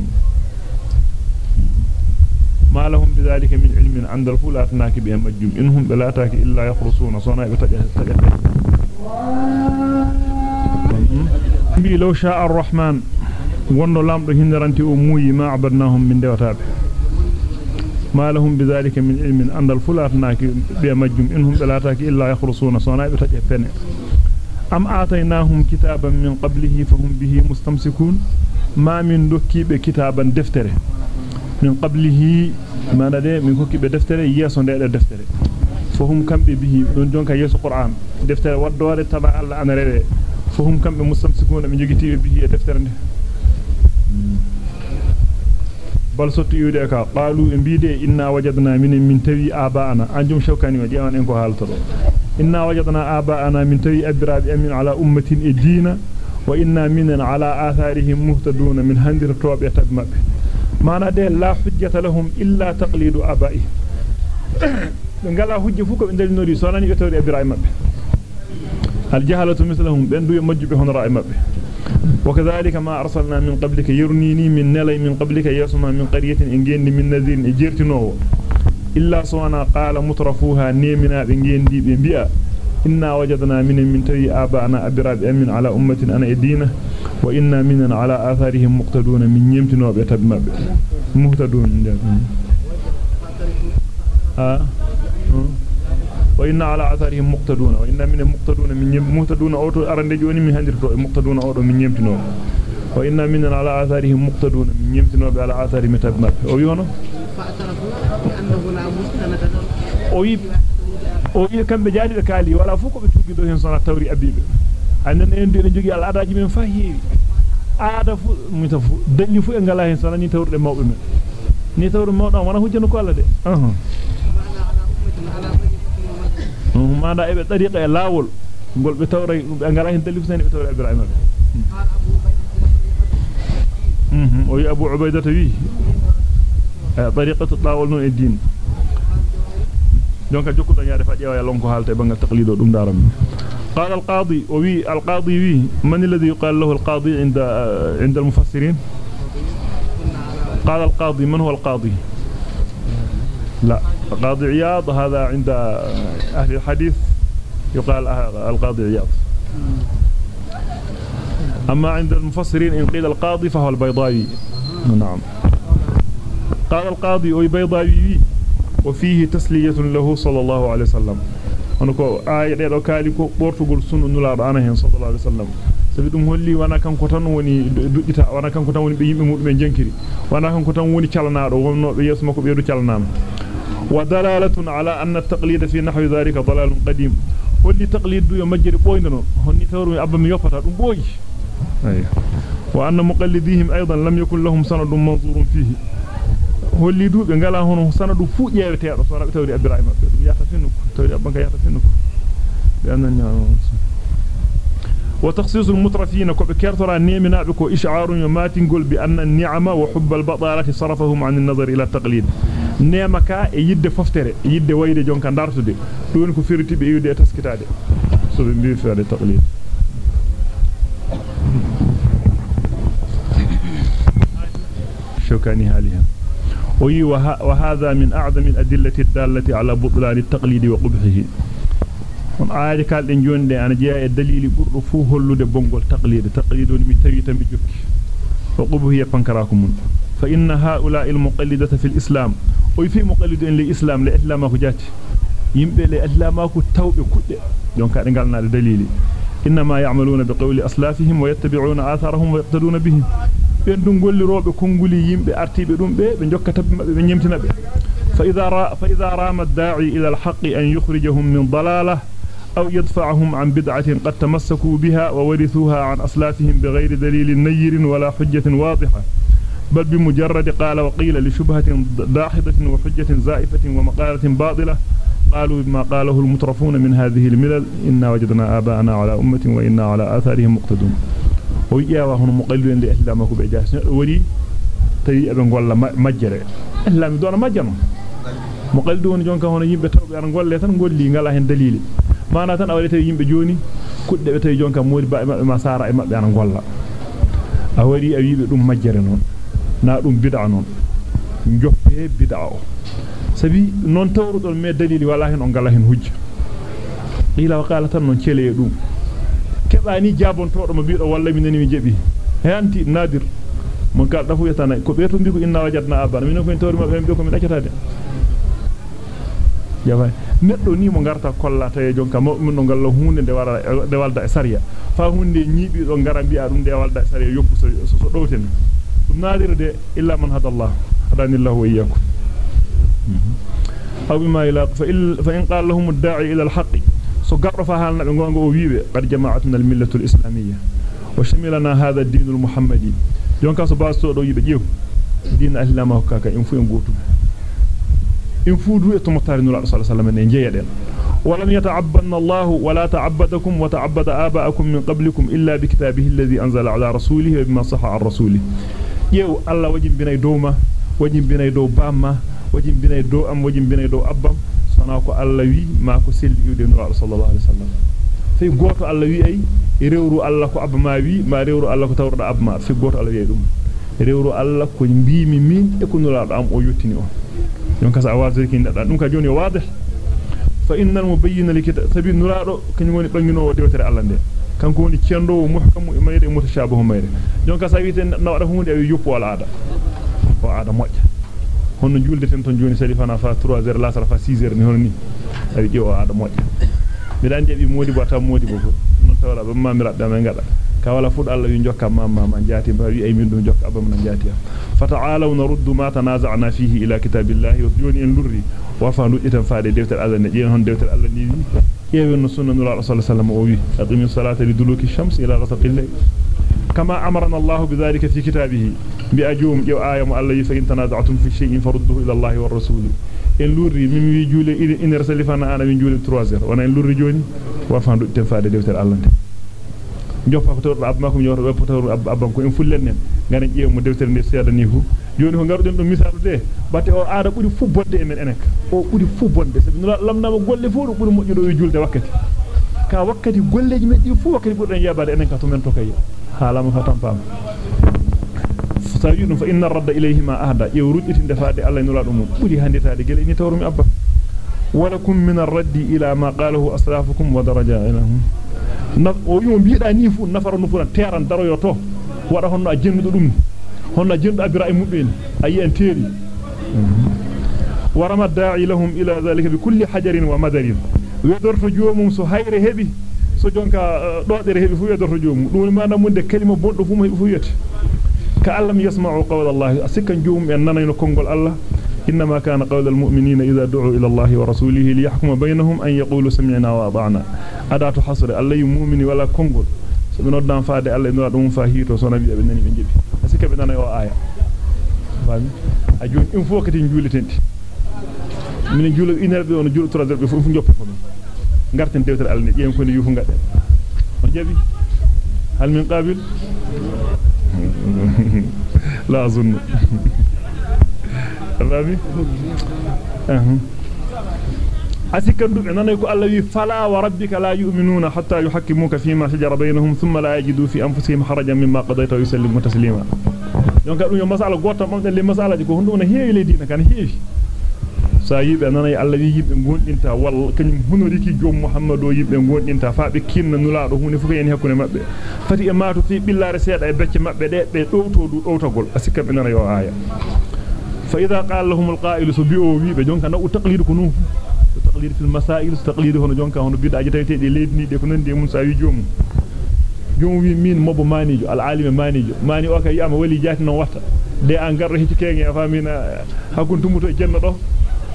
ما لهم بذلك من علم عند الفول أتناك بهم مجم إنهم بلا تاك إلا يخرصون. صنع بتجاه بي لو شاء الرحمن وانو لامدو هندرانتي اموي ما عبدناهم من دوتابه ma lahum bidhalika min ilmin andal fu la tanaki bi majjum inhum la taaki illa yakhrusuna sona be taja pene am ataynahum kitaban min qablihi fahum bihi mustamsikun ma min dokkibe kitaban deftere min qablihi manade min hokkibe deftere yeso ndede deftere fahum kambe bihi don jonka yeso qur'an deftere waddore taba alla ana rewe fahum kambe mustamsikuna be jogitibe bihi e deftere nde bal sotti yude ka qalu e biide inna wajadna min min tawi abaana anjum shawkani wadi an en ko halto do inna wajadna abaana min tawi abrabi amin ala ummatin e diina wa inna minan ala atharihim muhtadun min handir tobe tab mabbe mana de la hujjata lahum illa taqlidu abai ngala hujja fu ko be dalinori so nani be tawri ibrahim mabbe al jahalatu mithlahum ben du majjube hon ra'i mabbe وكذلك ما أرسلنا من قبلك يرنيني من نلي من قبلك يسمى من قرية إنجين من نذير إجيرتنو إلا سوانا قال مترفوها نيمنا بنجين دي بنبيا إنا وجدنا من من تري آباءنا أبراب أمن على أمة أنا إدينة. وإنا مننا على آثارهم مقتدون من يمتنا بيتبما مهتدون. آه. وإن على أثارهم مقتدون وإن من المقتدون من مقتدون أوتو أرنجوني من هندرتو مقتدون أوتو من يمتنو وإن من على أثارهم مقتدون من يمتنو بعلى أثار متبنى أو يونو فأترفوا بأنه لا مستند أو كم بجانب كالي ولا فوق بتوجد هنا صنع توري أبيب. أنا نندي نجوجي على أدرج من فهيري أعرف فو... متف دني فوق إن الله هنا صنع نتور الموبين نتور الموبين أنا هو جنوك ولا ده أها. uh. Maada e be tariqa e lawol gol be tawray be ngala hen dalifu sene be tawri ibrahima mhm o abu ubaydah wi tariqatu lawol non e din donc jokkudo nyaade fa jeewa lonko halte bangal taqlido dum daram قال القاضي وي القاضي وي من الذي يقال له القاضي عند عند المفسرين قال القاضي من هو القاضي لا. القاضي عياض هذا عند أهل الحديث يقال أه، القاضي عياض. أما عند المفسرين إن قيل القاضي فهو البيضاوي. نعم. قال القاضي أي بيضاوي وفيه تسلية له صلى الله عليه وسلم. أنكو آي غير أكالك بورتو قل سنو نلعب عنهن صلى الله عليه وسلم. سبيتم هولي وأنا كان كتن وني وأنا كان كتن وني بيمي مؤمن جنكري وأنا كان كتن وني چلنا رو ونو بيسمكو بيرو چلنا ودلالة على أن التقليد في نحو ذلك ضلال قديم. هل تقليد يمجر بوينه هل نتور أبا ميوفتا أي أيوه. وأن مقلديهم أيضا لم يكن لهم سند منظور فيه. هل دو أن قال هنا سند فوق يارتير صورة بتوري أبي رايما يحتفنك توري أبا يحتفنك لأنني وتخصيص المترفين كبكرترا نيمنا بكو إشعار يماتنقل بأن النعمة وحب البطالة صرفهم عن النظر إلى التقليد. عن النظر إلى التقليد نيمكا يد ففتر يد ويد جونكا دارتد دون كفرتي بيود تسكتاد سو بي في التقليد شوكاني حاليا وي وهذا من أعظم الأدلة الدالة بطلان التقليد وقبحه on aadi kalden jonde ana jeya e dalili burdo fu hollude bongol taqlid taqlid woni mi tawi tan mi jokki wa qubuhi pankaraku mun fa inna haula al muqallidata fil islam o fi muqallidun li islam li islama ko jati yimbe le islama ko tawbe kudde donc ade galnaade dalili inma ya'maluna biqawli aslafihim wa yattabi'una atharahum wa yaqtaduna bihim ben dum gollirobe konguli yimbe artibe dum be be jokkata be nyemtina be fa idha ra fa idha rama ad-da'i ila al-haqqi an yukhrijahum min dalalah أو يدفعهم عن بدعة قد تمسكوا بها وورثوها عن أصلافهم بغير دليل نير ولا حجة واضحة بل بمجرد قال وقيل لشبهة داحضة وحجة زائفة ومقالة باطلة قالوا بما قاله المترفون من هذه الملل إنا وجدنا آباءنا على أمة وإنا على آثارهم مقتدون ويأوا هنا مقلدين لإسلامك بإجاس ولي تري أبن قول مجرى إسلام دون مجرى مقلدون جونك هنا يبقى توبي أنا قول لي تنقول لي قال هن دليل awade tawi yimbe joni kudde be tawi jonka modi ba mabbe ma sara e mabbe an golla a wari a na dum bid'a non joppe bid'a o sabi non tawrudol me dalili wala hen on gala hen hujja qila wa qala tan non cele dum kebani jabontodo mo biido walla mi nani jebi hanti nadir mon kal dafu yatana ko be to mbi ko inna wajadna abana min ko en tawri mabbe mbi ko mi daccata de jaway neddo ni mo garta kollata e jonka mun no galla hunde de wara de walda e sariya fa hunde nyibi do ngara bi'a dum de walda e sariya yobbu so so dowten نادر إلا من هدى الله. هداني الله وإياكم. أو بما يلاق. فإن قال لهم الداعي إلى الحق سقرف هالنا بنقوان قوبيب قد جماعتنا الملة الإسلامية. وشملنا هذا الدين المحمدي. يونكا سباس سورو دين أهل الله مهكاكا ينفو ينقوتو ينفو دوئة مطارن الله صلى الله عليه وسلم ولن يتعبن الله ولا تعبدكم وتعبد آباءكم من قبلكم إلا بكتابه الذي أنزل على رسوله وبما صح عن رسوله. بني دوما وجن بني دو باما وجن بني دو أم وجن بني دو أبام سناكو الله وي ما كو سل يودي نور صلى الله عليه وسلم في غوتو الله وي أي ريورو الله كو أب ما وي ما ريورو الله كو تورد أب ما في غوتو الله وي دوم rewru alla ko mbiimi min e ko nulaado am o yottini on donc sa awazir kin dada dum ka joni wadih fa innal mubayyina likita sabi nuraado kanyum woni bangino dewtere Allah nde. Kanko woni cendo muhkamu e mayre mutashabahu mayre jonka sa wiite na wada hunde awi yoppu wala ada o ada mojja honno juldeten ton joni sali fana fa 3 heures lasara fa 6 heures ni hono ni awi je o ada mojja mi andi bi modi bo ta modi bo non tawala ba mamira da me ngada ka wala fud Allah wi jokka mamma ma jati ba wi ay min dum jokka abam na jati fa ta'alu naruddu ma tanaza'na fihi ila kitabillahi wa joni en lurri wa fa nudditan faade dewter Allah ne jeen hon dewter Allah ni يبن سنن الله صلى الله عليه وسلم أقيم الصلاة لدلوك الشمس إلى غسق الليل؟ كما أمرنا الله بذلك في كتابه بأجوم يو آية مؤلي فإن تنازعتم في شيء فرده إلى الله والرسول. إن لوري من يجولي إن رسل فانا أنا من جولي تروازر. وأنا إن لوري جوني وفان دو تنفاد ديوتر الله joppa ko to abba ko nyoto be potor abba ko en fullen nen ngana jeew mo dewtere ne seeda ni fu joni ko garuden do misalu de batte o aada buri fu bodde e men enek o buri fu bonde sabi lamnama golle fu do buri mojjudo e julde wakkati ka wakkati golleji meddi fu wakkati burden yabade enen ka to men to kay halama fa tampam sayidum fa inna radda ilayhima ahda yew rujjitinde faade Allah nula dum buri handitaade gele ni tawrumi abba ولكم من الرد إلى ما قاله أسلافكم ودرجة إلهم o yimo biida ni fu nafara no funa teran daroyo to wada honno a jennudo dum honno jendu abira e mubbe ni ayi en teri warama da'i lahum ila zalika bi kulli hajarin wa madarin wedorto joomum so hayre hebi so jonka doodere hebi fu wedorto joomum dum manam munde kalima boddo fu fu yete ka allam yasma'u qawla allah asikan joomum en nanayno kongol allah إنما كان قول المؤمنين إذا دعوا إلى الله ورسوله ليحكم بينهم أن يقولوا سمعنا وأطعنا أداة حصر الله يمؤمن ولا كونغول سبنا دان فادي الله نرى دون فاهيتو سو نبي أبناني من جبي أسيك بنانا يو آية فاهم أجون إن فوق كتين جولي تنتي من جولي إنر بيون جولي ترى بفو فنجو بفو ngarten dewter alne ƴeem ko ne yufu ngadde on jabi? Hal min qabil? La azunnu rabi? Be wi fala wa rabbika la yu'minuna hatta yuhakkimuka fima shajara bainahum thumma la yajidu fi anfusihim harajan mimma qadayta wa yusallimu taslima donc dum yo masala goto mam le masala ko hundu na heewi le dina kan heewi sa yibe nanay Allah wi yimbe gondinta wal kanyum honoriki joom Muhammado yimbe gondinta fa be kinna nulaado hunde fu ko en hakkunde mabbe fati e maatu fi billare seeda e becce mabbe de be dowto du dowtagol asikambe nana yo aya فإذا قال لهم القائل سبيو وي بجونكا نو تقليد تقليد في المسائل تقليد هنا جونكا هنا بيدا جتايتي دي ليدني دي كنن دي موسى وي جوم وي مين موبو مانيجو العالم مانيجو ماني اوكا ياما ولي جاتي نو واتا دي ان غارو هيتي كيغي فامينا hakun tumuto jenna do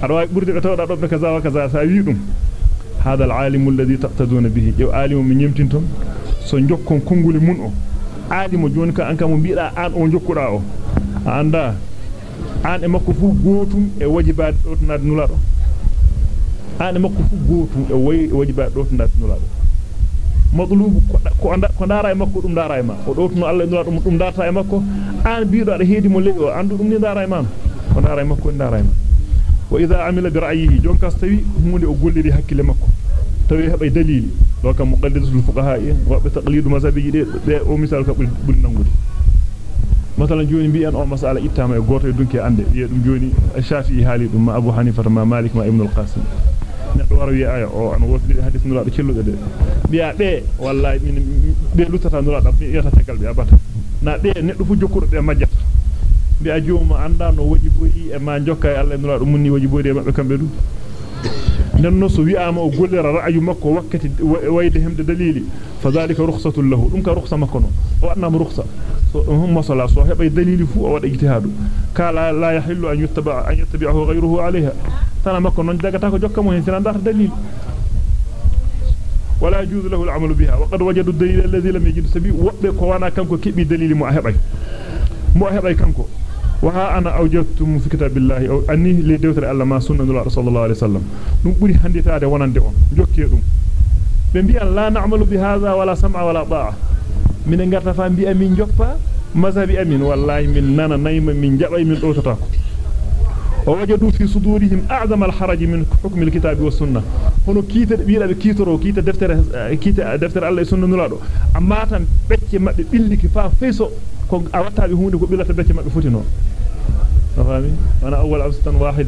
ada way burde be tawda do be kaza wa kaza sa wi dum hada al-alim alladhi taqtaduna bihi yow alimu min yimtinton so jokkon konguli mun o alimu joni ka an kam biida an o jokkuda o anda an e makko fu gotum e wajibaade do nulado an e makko fu gotum e way wajibaade do tunade nulado madlubu ko anda ko ndara e makko dum ndara e ma o do tuno Allah nulado dum darta e makko an biido ada heedi mo leeyo andu dum ni ndara e ma ko ndara e makko ndara e ma wa idha amila bi ra'yihi jonka stawi hunde o golliri hakkile makko tawi heba dalili do kam muqaddisatul fuqaha wa bi taqlidu mazhabi de be o misal ka bul nangude مثلا جوني بي ان أو مساله اتما e goto e dunki ande wiye dum joni shafi'i hali dum ma abu hanifa ma malik ma ibn al-qasim biya be wallahi min be lutata nula da yata tegal be abata na be neddo fu jokkudo be majjata biya jooma anda no waji boyi e ma jokka e alla nula dum munni waji boyi e mabbe kambe du nenno so wi'ama o gollera ra'ayu makko wakkati wayde hemde dalili fa zalika rukhsatun lahu dum ka rukhsa makko no o annam rukhsa so hum masala so heba dalili fu o wada ijtihadu kala la yahillu an yuttaba an yattabi'ahu ghayruhu 'alayha tana makko non dagata ko jokka mo hen sina darta dalil يجوز له العمل بها وقد وجدوا الدليل الذي لم يجد سبي وبه كو وأنا كانكو كبي دليل مو هباي مو هباي كانكو وها أنا اوجدتم في كتاب الله أو اني لي دوتر الله ما سنن الله صلى الله عليه وسلم دum buri handitaade wonande on jokke dum be mbi an la na'malu bi hadha wala sam'a wala ta'a min ngarta fa mbi amin joppa mazhabi amin wallahi min nana nayma min jabay min dotata ko ووجدوا في صدورهم أعظم الحرج من حكم الكتاب والسنة. هنو كيتا بيلا بكيترو كيتا دفتر كيتا دفتر الله سنة نلادو أما تن بيتي ما بيلي كفا فيسو. كو أوتا بهوني كو بيلا تبيتي ما بفوتينو فاهمين أنا أول عبستان واحد.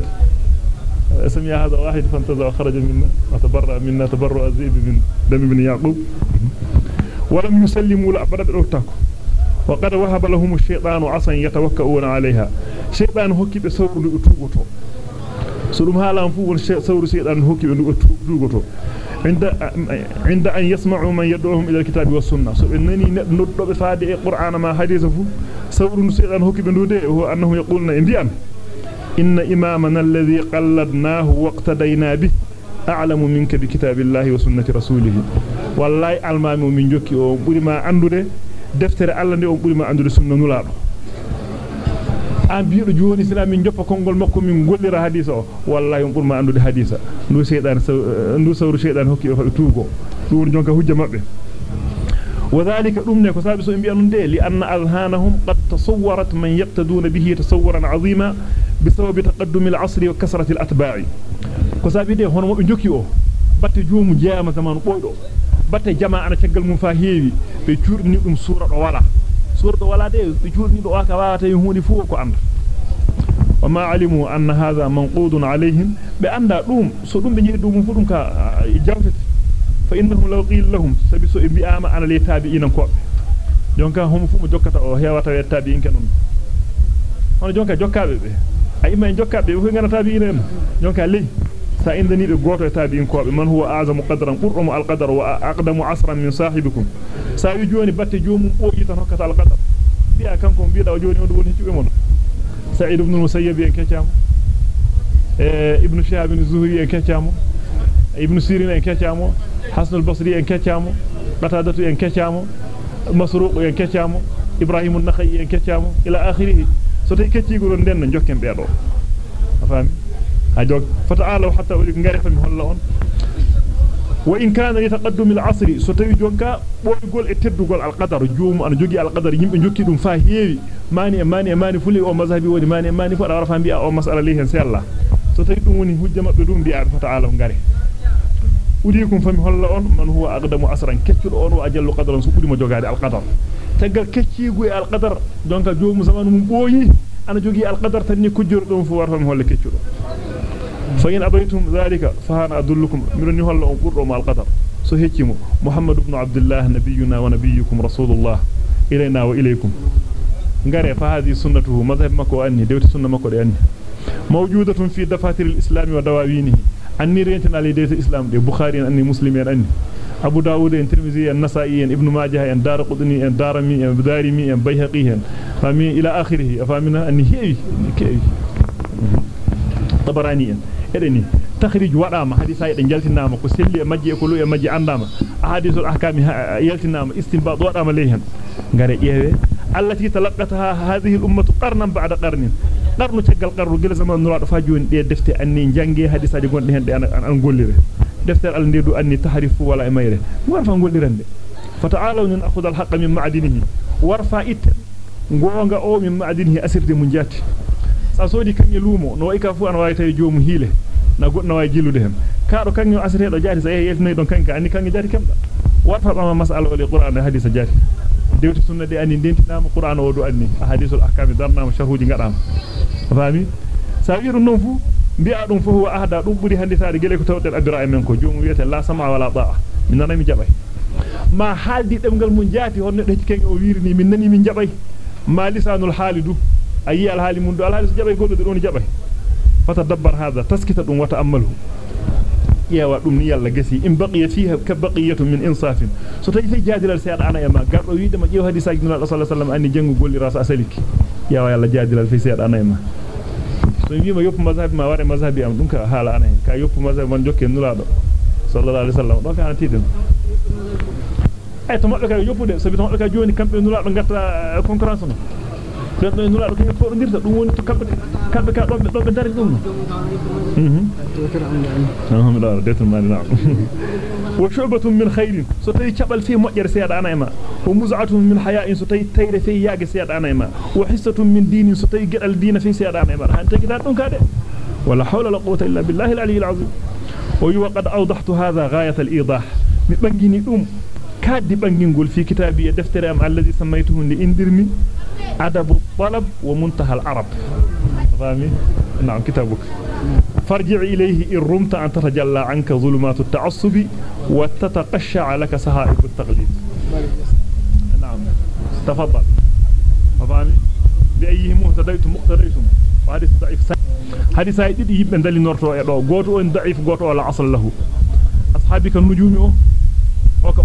سمي هذا واحد فانتزع وخرج منا. وتبرأ منا تبرأ الذئب من دم بن يعقوب. ولم يسلموا لا بدل اوتاكو وقد وهب لهم الشيطان عصا يتوكؤون عليها. شيطان هوكي بسور توغوتو سلم حالان فو سور شيطان هوكي توغوتو عند عند أن يسمعوا من يدعوهم إلى الكتاب والسنة. سو إنني ندوبه فادي القرآن ما حديث فو سور شيطان هوكي بندوده هو انه يقولنا انديان إن إمامنا الذي قلدناه واقتدينا به a'lamu minka bi kitabillahi wa sunnati rasulih wallahi almami min jokki o deftere alla nde o buri ma andude sunna nulaado an biido joni sila min joppa kongol makko min gollira hadisa o wallahi on buri ma andude hadisa ndu seydan ndu sawru seydan hokki o fa tuugo dum jonka hujja mabbe وذلك دمنه كسابي سو بيانون دي لأن اذهانهم قد تصورت من يقتدون به تصورا عظيما بسبب تقدم العصر sabi de hono mo be jokki o batte joomu jeema zamanu boydo batte jama ana ceggal mum fa heewi be cuurdini dum sura do wala sura do wala de be cuurdini do waka waata yi hundi fu ko anda wama alimu anna hadha manqudun alayhim be anda dum so dum be jidi dum fu dum ka jawtete fa innahum law qila lahum sabiso e bi'ama ana li tabi'ina ko jonka homo fu mo jokkata o hewata we tabi'in kenon hono jonka jokkaabe be ay ma jokkaabe fu ngana tabi'ina jonka ley فإنني بقوة تابين كواب من هو أعظم قدرا؟ قرم القدر وأقدم عصرا من صاحبكم. سأجواني باتجوم أويتا نكة القدر. بيا كنكم بيدا وجواني ودول هتبمون سعيد بن المسيب ينكتام إيه، ابن شهاب بن الزهري ينكتام ابن سيرين ينكتام حسن البصري ينكتام بطادة ينكتام مسروق ينكتام إبراهيم النخي ينكتام إلى آخره. سوتي كتيقولون دين نجوكين بيادو أفهمي ajog fata'alu hatta uli ngari fami holla on wa in kana yataqaddum al-'asr so tawi jonka boygol e teddugol al-qadar joomu an jogi al-qadar yimbe jokki dum fa heewi mani e mani e mani fuli o mazhabi woni mani e mani fu da rafa bi'a o mas'ala li hen sella so tawi dum woni hujja mabbe dum bi'a fata'alu ngari udikum fami holla on man huwa aqdamu asran keccudo on wa ajallu qadaran so budimo jogade al-qadar tagal keccigu e al-qadar jonka joomu zamanu فين أبيتم ذلك فهنا أدلكم. من يهلا أنقرهم القدر. سهيكم محمد بن عبد الله نبينا ونبيكم رسول الله. إلينا وإليكم. غري فهذه سنته. مذهب مكو أني. دوت سنة مكو أني. موجودة في دفاتر الإسلام ودواوينه. أني رينتنا لديت الإسلام دي. بخاري أني مسلمين أني. أبو داود الترمذي النسائي ابن ماجه أن دار قدني أن دارمي أن بدارمي أن بيهقي فمن إلى آخره. فمن أني هي كي طبراني edeni takhrij wadama hadisa e jaltinama ko selli e majji e ko lu e majji andama ahadithul ahkami yaltinama istinbat wadama ley hen ngare ƴeewe allati talaqataha hadhihi al ummatu qarnan ba'da qarnin qarnu tegal qarnu gila zaman nuraado fa joni de defte anni jange hadisaaji gonde hen de an gollire defter al ndedu anni tahrifu wala e mayre warfa gollirande fata'alu min akhudha al haqqa min ma'dinihi warfa it gonga o min ma'dinihi asirde mun jatti sa sodi kange luumo no ika fu an wawi tawi joomu hiile na goddo wawi jillude hen kaado kange asreedo jaati sa yeltinoy don kanka anni kange jaati kemda warta bama mas'ala wal qur'an e hadisa jaati dewti sunna de anni dentinama qur'an o do anni ahadithul ahkam darnama sharhuji ngadama fami sa wiiru non fu bi'a dum fu huwa ahda dum buri handitaade gele ko tawdel abira men ko joomu wiete la sama wala ta'a min nana mi jabay ma haldi demgal mun jaati honne do kenge o wirini min nani min jabay ma lisanul halidu ayi al hali mun al hali so jabay goldo don jabay fatadabbar hada taskita dum wata amalhu yewa dum ni yalla gasi in baqiya fiha ka baqiyatu min insafin so tawi fi jadilal seeda ana yama gardo wiide ma jeew hadisaaji nula sallallahu alaihi wasallam anni jangu golli rasa asaliki yewa yalla jadilal fi seeda ana yama so wiima yoppu mazhabi ma ware mazhabi am dum ka hala ana ka yoppu mazhabi man jokke nula do sallallahu alaihi wasallam do ka ana tidum ay to mabbe ka yoppude sabi to mabbe ka joni kambe nula do gatta concurrence no den do nula do kay foordirta dum woni to kambe kambe ka don don be dari dum mhm alhamdulillah detul mali na wa shubatun min khairin so tay cabal fi mojjere seeda ana ema wa muz'atun min haya'in so tay tayre fi yaage seeda ana ema wa hissatun min dinin so tay gedal dina fi seeda ana ema han tay kita don kade wala hawla la quwwata illa billahi al-ali al-azim wa qad awdahtu hadha ghayat al-idah mi bangini dum kaddi bangingol fi kitabi e deftere am alladhi sammaytuhu li indirmi talab wa muntaha al-arab fami نعم كتابك. فارجع إليه إن رمت أن تتجلى عنك ظلمات التعصب وتتقشع لك سهائب التقليد. نعم. تفضل. ففهمي بأيه مهتديتم مقتديتم؟ وحديث ضعيف حديث هاي دي يبن دالي نورتو اي دو. غوتو إن ضعيف غوتو ولا اصل له. أصحابي كان نجومي أو؟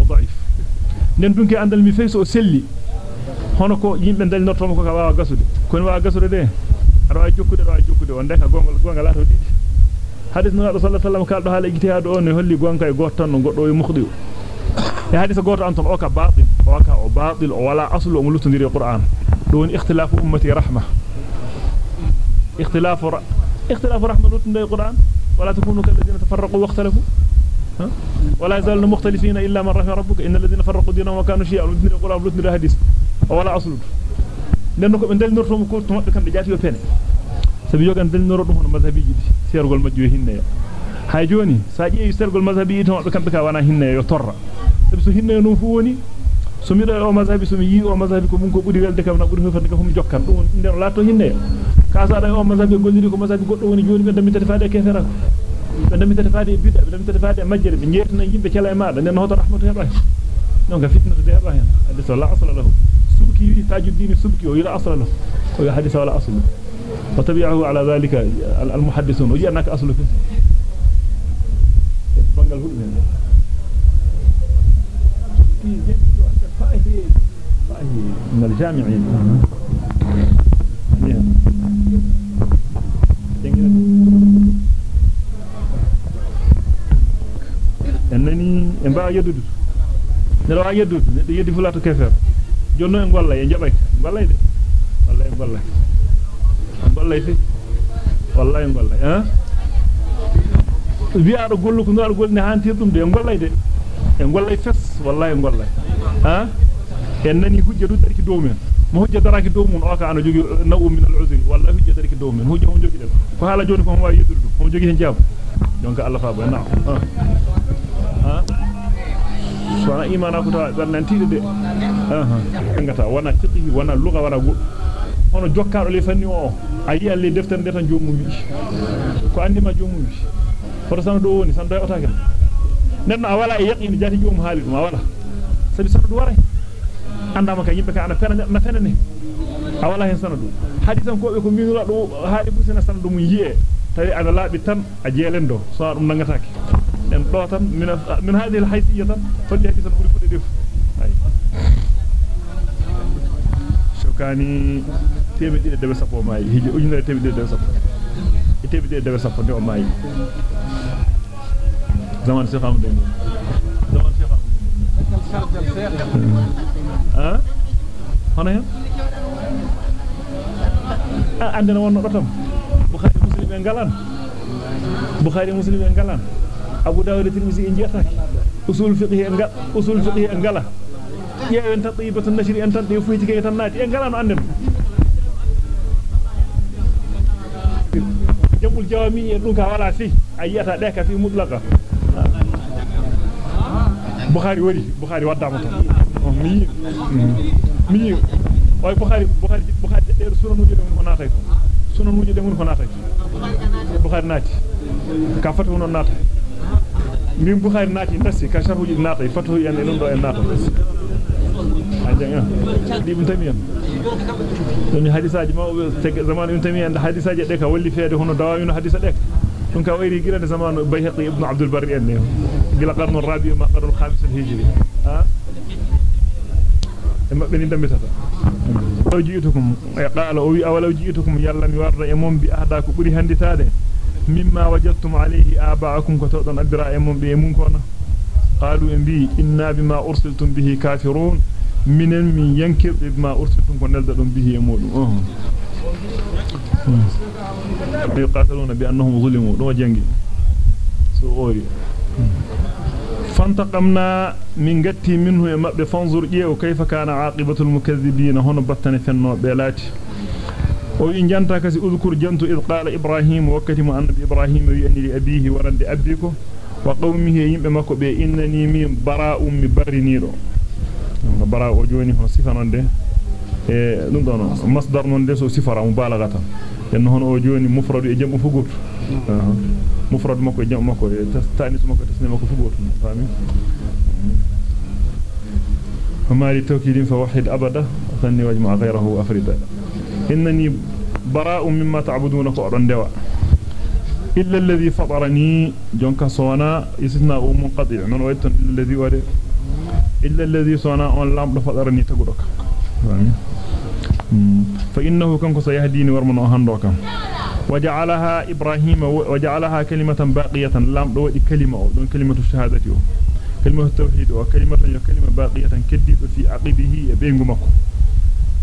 ضعيف. nen dunki andal mi feyso o hono ko yimbe dal norto ko ka waawa gasude ko waawa gasude de ado ay jokkude do ay jokkude on deka gongal gongal lato didi hadith nabi sallallahu alaihi wasallam kaldo haala ijtihad on ne holli gonka e goto tan no goddo e mukhdi e hadith goto anton o ka batil o ka o batil o wala aslu o lutundiri qur'an do woni ikhtilafu ummati rahma اختلاف ر... اختلاف رحمة لوتن القرآن ولا تكونوا كالذين تفرقوا واختلفوا ها؟ ولا يزالون مختلفين إلا من رحم ربك إن الذين فرقوا دينهم وكانوا شيئا لوتن القرآن لوتن الحديث ولا أصل لأنه من دل نورتهم كل تمام كان بجاتي وفين sabi jogan dal noro dum hono mazhabiji sergol majjo hinne hay joni sa jeeyi sergol mazhabi to be kambe ka wana hinne yo torra sabi so hinne no fu woni so mi do o mazhabi so mi yi o mazhabi ko mun ko buri welde kam na buri fofande ko hum jokkan dum nden la to hinne kasa da o mazhabi golliri ko mazhabi goddo woni joni be dammi tati faade kefera ko be dammi tati faade bidda be dammi tati faade majjere be njeertina yimbe cela e maada nen hoto rahmatu heba non ga fitnatu de heba hen hadith la asla lahu تجيبي تاج الدين السبكي وهي الأصل له. وهي حديثة ولا أصل له. وطبيعه على ذلك المحدثون. وجي أنك أصل له من الجامعين. إنني إن با يدود. نرا يدود. يدي فلاتو كفر jonno en golla e jabay gollay de wallahi gollay gollay fi wallahi gollay ha wi'aado gollu ko ndaar golni hantir dum de gollay de e gollay fes wallahi gollay ha en nani hujja du darki dow men mo hujja daraki dow mun o ka ana jogi nawu min al-uzri wallahi hujja darki dow men hujja hon jogi dem ko hala joni ko mo wawi yeddudu mo jogi hen jaab donc Allah fa ba na ha ha so ana imana ko ta bernantide de ha ha ngata wana fiqhi wana lugha wana hono jokkaado le fanni o ayi alle deftere de tan jomum wi ko andima jomum wi foto san do woni san do otake nenno a wala e yaqini jati jomum haali dum a wala sabi sanadu waray andama ka yimbe ka ana fena na fenane a wala hen sanadu hadisan ko be ko minula do haali busina sanadu mun yi'e tawi ana laabi tan a jeelen do so dum nangatake من من هذه الحيثية فليك سنقول كل دف شكاني تبدي الدب سفو ماي هي أجنة تبدي الدب سفو تبدي الدب سفو نعم ماي. زمان سيخام دين زمان سيخام دين ها؟ هنا آه، عندنا وأنا قطم بخاري مسلمين قالان بخاري مسلمين قالان abu dawud tirmidhi en jeetaki usul fiqh en gal usul fiqh en gala yewen tatibatu nashri en tan de fuyti kay tan naati en galano anden jamul jawami en dum ka wala fi ayata de ka fi mutlaqa bukhari wadi bukhari waddama ton mi mi way bukhari bukhari bukhari de sunanuji dem ko natay sunanuji dem ko natay bukhari nati ka fatu non natay min bukhari nati ndassi ka sharhuji natay fatu yan en do en natay ajanga ibn tamiyan dum hadisaaji tege zaman ibn tamiyan da hadisaaji de ka walli feede hono dawamino hadisa de dum ka wayri gilande zaman bayhaqi ibn abdul barri en ne gila qarnu rabi ma qarnu khamis al hijri ha emma beni dambitata law jiitukum e qala o wi awalaw jiitukum yalla mi warda e mom bi ahda ko buri handitaade مما وجدتم عليه آباءكم كتودن أدرى أمم بيمون كونا قالوا إن إنبي إنا بما أرسلتم به كافرون. من من ينكر بما أرسلتم كنلدن به يمون يقاتلون بأنهم ظلموا. نو جنجي سوري فانتقمنا من قتي منه يمأ بفنظر إيه وكيف كان عاقبة المكذبين. هنا بطن فنو بيلاتي وإن جانتا كسي أذكر جانت إذ قال إبراهيم وكتم أن إبراهيم ويأني لأبيه ورد أبيك وقومه يمبمك بإنني من براء مبرنير براء وجوني هو صفر نندي إيه، مصدر نندي سو صفر مبالغة. لأنه هنا وجوني مفرد يجمع فقور. مفرد مكو يجمع مكو. تستانيس مكو تسنى مكو فقور. فاهمين؟ وما لتوكيدين فواحد أبدا أثني واجمع غيره أفرد إنني براء مما تعبدون فأرن دواء إلا الذي فطرني جونك صونا يسنا منقطع من ويتن إلا الذي ورد إلا الذي صونا أن لام فطرني تقولك. فإنه كنك سيهديني ورمن أهندوك وجعلها إبراهيم وجعلها كلمة باقية. لام دو كلمة دون كلمة الشهادة كلمة التوحيد وكلمة كلمة باقية. كدد في عقبه بينغمكم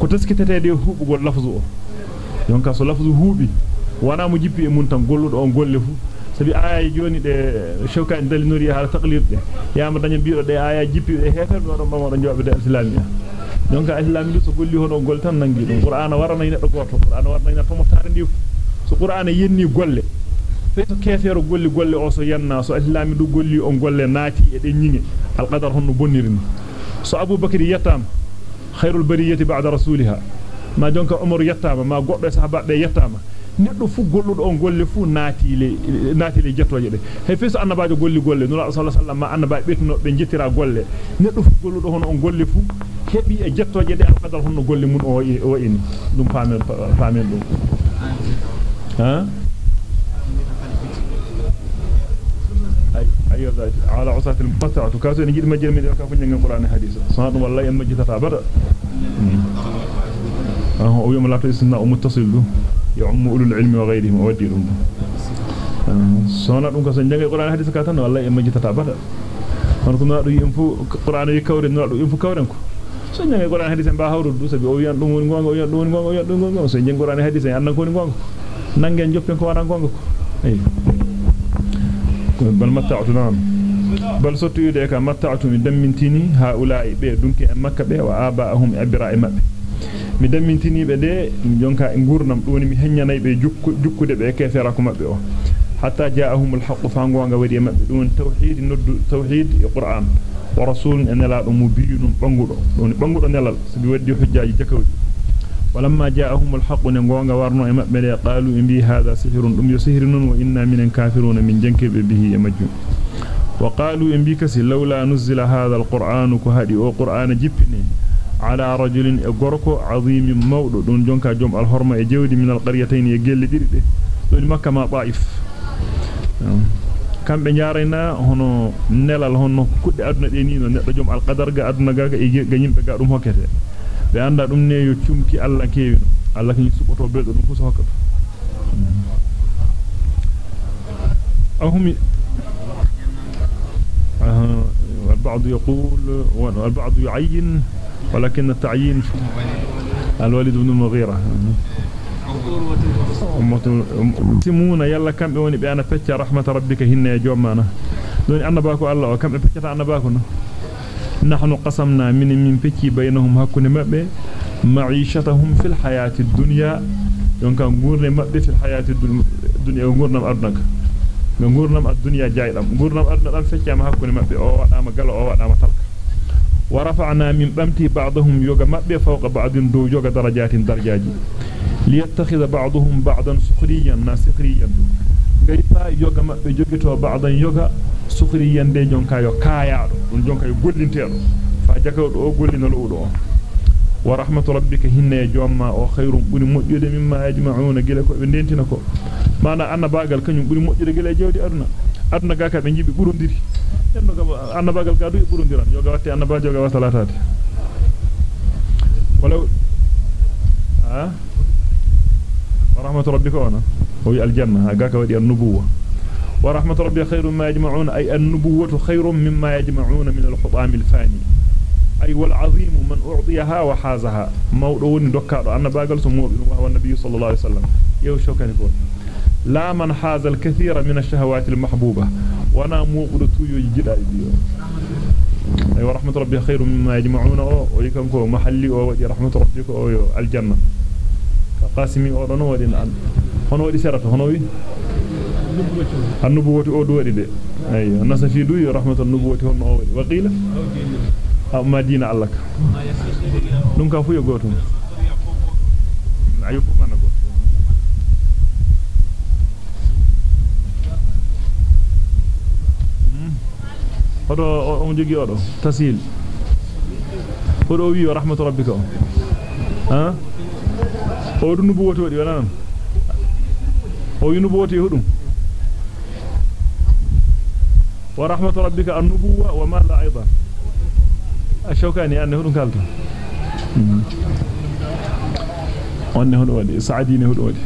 ko taskitete hubugol lafzu o donc so lafzu huubi wana mo jippi e mun tan golludo on golle fu sabi aya joni de shawka dalinori hala taqlid de yama daña biido de aya jippi e hefer do don bamo don jobbe de islamia donc islami so golli hono gol tan nangi dum qur'ana warana ina do goto qur'ana warana ina to mo tare ndi so qur'ana yenni golle fe to kefero golli golle o so yanna so islami du golli on golle naati e de nyinge al qadar honno bonirini so abubakar yatam خير البرية بعد رسولها ما دونك أمر يتعب ما قعد سحب بعد يتعب نقول فو قولوا أن قولوا فو ناتي لي ناتي لي جت وجدي هفيس أن بعد قولوا قولوا نور صلى الله عليه وسلم أن بعد بيت بن جتير قولوا نقول فو قولوا هون أن قولوا فو هبي جت وجدي أقدر هون قولوا من أو أو إني دم فامين فامين دم ها على عصات المقطعة كاسو نجد مجرم من يركب من القرآن الحديث صاد والله يوم مجد تعبر أه أو يوم الأقل سنة أو متصل يعم أولو العلم وغيرهم أودي لهم صاد كاسو نجد القرآن الحديث كاتن والله يوم مجد تعبر أنا كنا رأي ينفو القرآن يكور إنه رأي ينفو كورنكو سنجد القرآن الحديث بحور الدوسة بأويا لون غوان أويا لون غوان أويا لون غوان سنجد القرآن الحديث أنا كون غوان نعند جوبين كوارن غوانكو أيه bal matta'tu nam bal sotu yude ka matta'tu min dammintini haula'i be dunki en makka be wa aba'ahum ibra'i mabbe mi dammintini be de jonka e gurnam doni mi hennyanay be jukkude be kefera ko mabbe o hatta ja'ahum al-haqq fa gonga wadi mabbe dun tawhid noddu tawhid e qur'an wa rasulun enela do mubinun bangudo don bangudo nelal sabi waddi hujjaaji jakawdi ولما جاءهم الحق نغونغا وارنو امبل قالوا ان هذا سحر ام يسحر وان من كافرون من جنك به يمجون. وقالوا إن بكس لولا نزل هذا القرآن كهدي أو قرآن جبني على رجل غركو عظيم مود دون جونكا جوم الحرمة جودي من القريتين يجل ديردي دون مكة ما ضعيف كان بنيارينا هنا نلال هنا كود ادنا دي نينو نيبو جوم القدر غا ادنا غا غا يجي غنيم دوم هوكيتي be anda dum ne yo cumki alla keewino alla kany suboto dum البعض يقول والبعض يعين ولكن التعيين الوليد بن المغيرة سمونا يلا كم بأنا فتح رحمة ربك هنا يا جومانا دوني أنا باكو الله وكم فتح أنا باكو نحن قسمنا من من فتح بينهم هكون مبه معيشتهم في الحياة الدنيا. يونكا غورنا مبه في الحياة الدنيا. غورنا أرنك. غورنا الدنيا جايدام غورنا أرنك. فتح ما هكون مبه أو وداما قال أو وداما تلك ورفعنا من بمتي بعضهم يوغا مبه فوق بعض دو يوغا درجات درجاج ليتخذ بعضهم بعضا سخريا ناسخريا. غيفا يوغا مبه جوغيتو بعضا يوغا سخريا دي جونكا يو كايادو دون جونكا يو غولينتيرو فا جاكاو دو غولينال اودو ورحمه ربك هن جوما أو خير بني مجيده مما يجمعون غيلكو be dentina ko mana annabagal kanyum buri mojjude gele jewdi aduna aduna ga ka be jibi burundiri enno ga annabagal ga du burundiran yoga watti annabajo yoga wasalatade walaw ha ورحمة ربك وأنا وهي الجنة. هاكا ودي النبوة. ورحمة ربك خير ما يجمعون أي النبوة خير مما يجمعون من الحطام الفاني. أي والعظيم من أعطيها وحازها. موضوع دكار أن باقل سموه وهو النبي صلى الله عليه وسلم. يو شوكاني فور لا من حاز الكثير من الشهوات المحبوبة. وأنا موقد تويو جدا أي ورحمة ربي خير مما يجمعون. أو ويكنكو محلي. أو رحمة ربك الجنة. قاسمي أو رنو ودين أن. هنو ودي سيرته هنو وي النبوة أو دواري دي أيوة نسفي دوي رحمة النبوة هنو أو وقيل ما دين الله نونكا فو يغوتو ayo fu mana go odo on jogi odo tasil odo wi rahmatu rabbika ha? O dum nubuwoti wadi wala nan rabbika an-nubuwa wa ma la aidan ashokani anne hudum kalto onne hono wadi saadine hodo wadi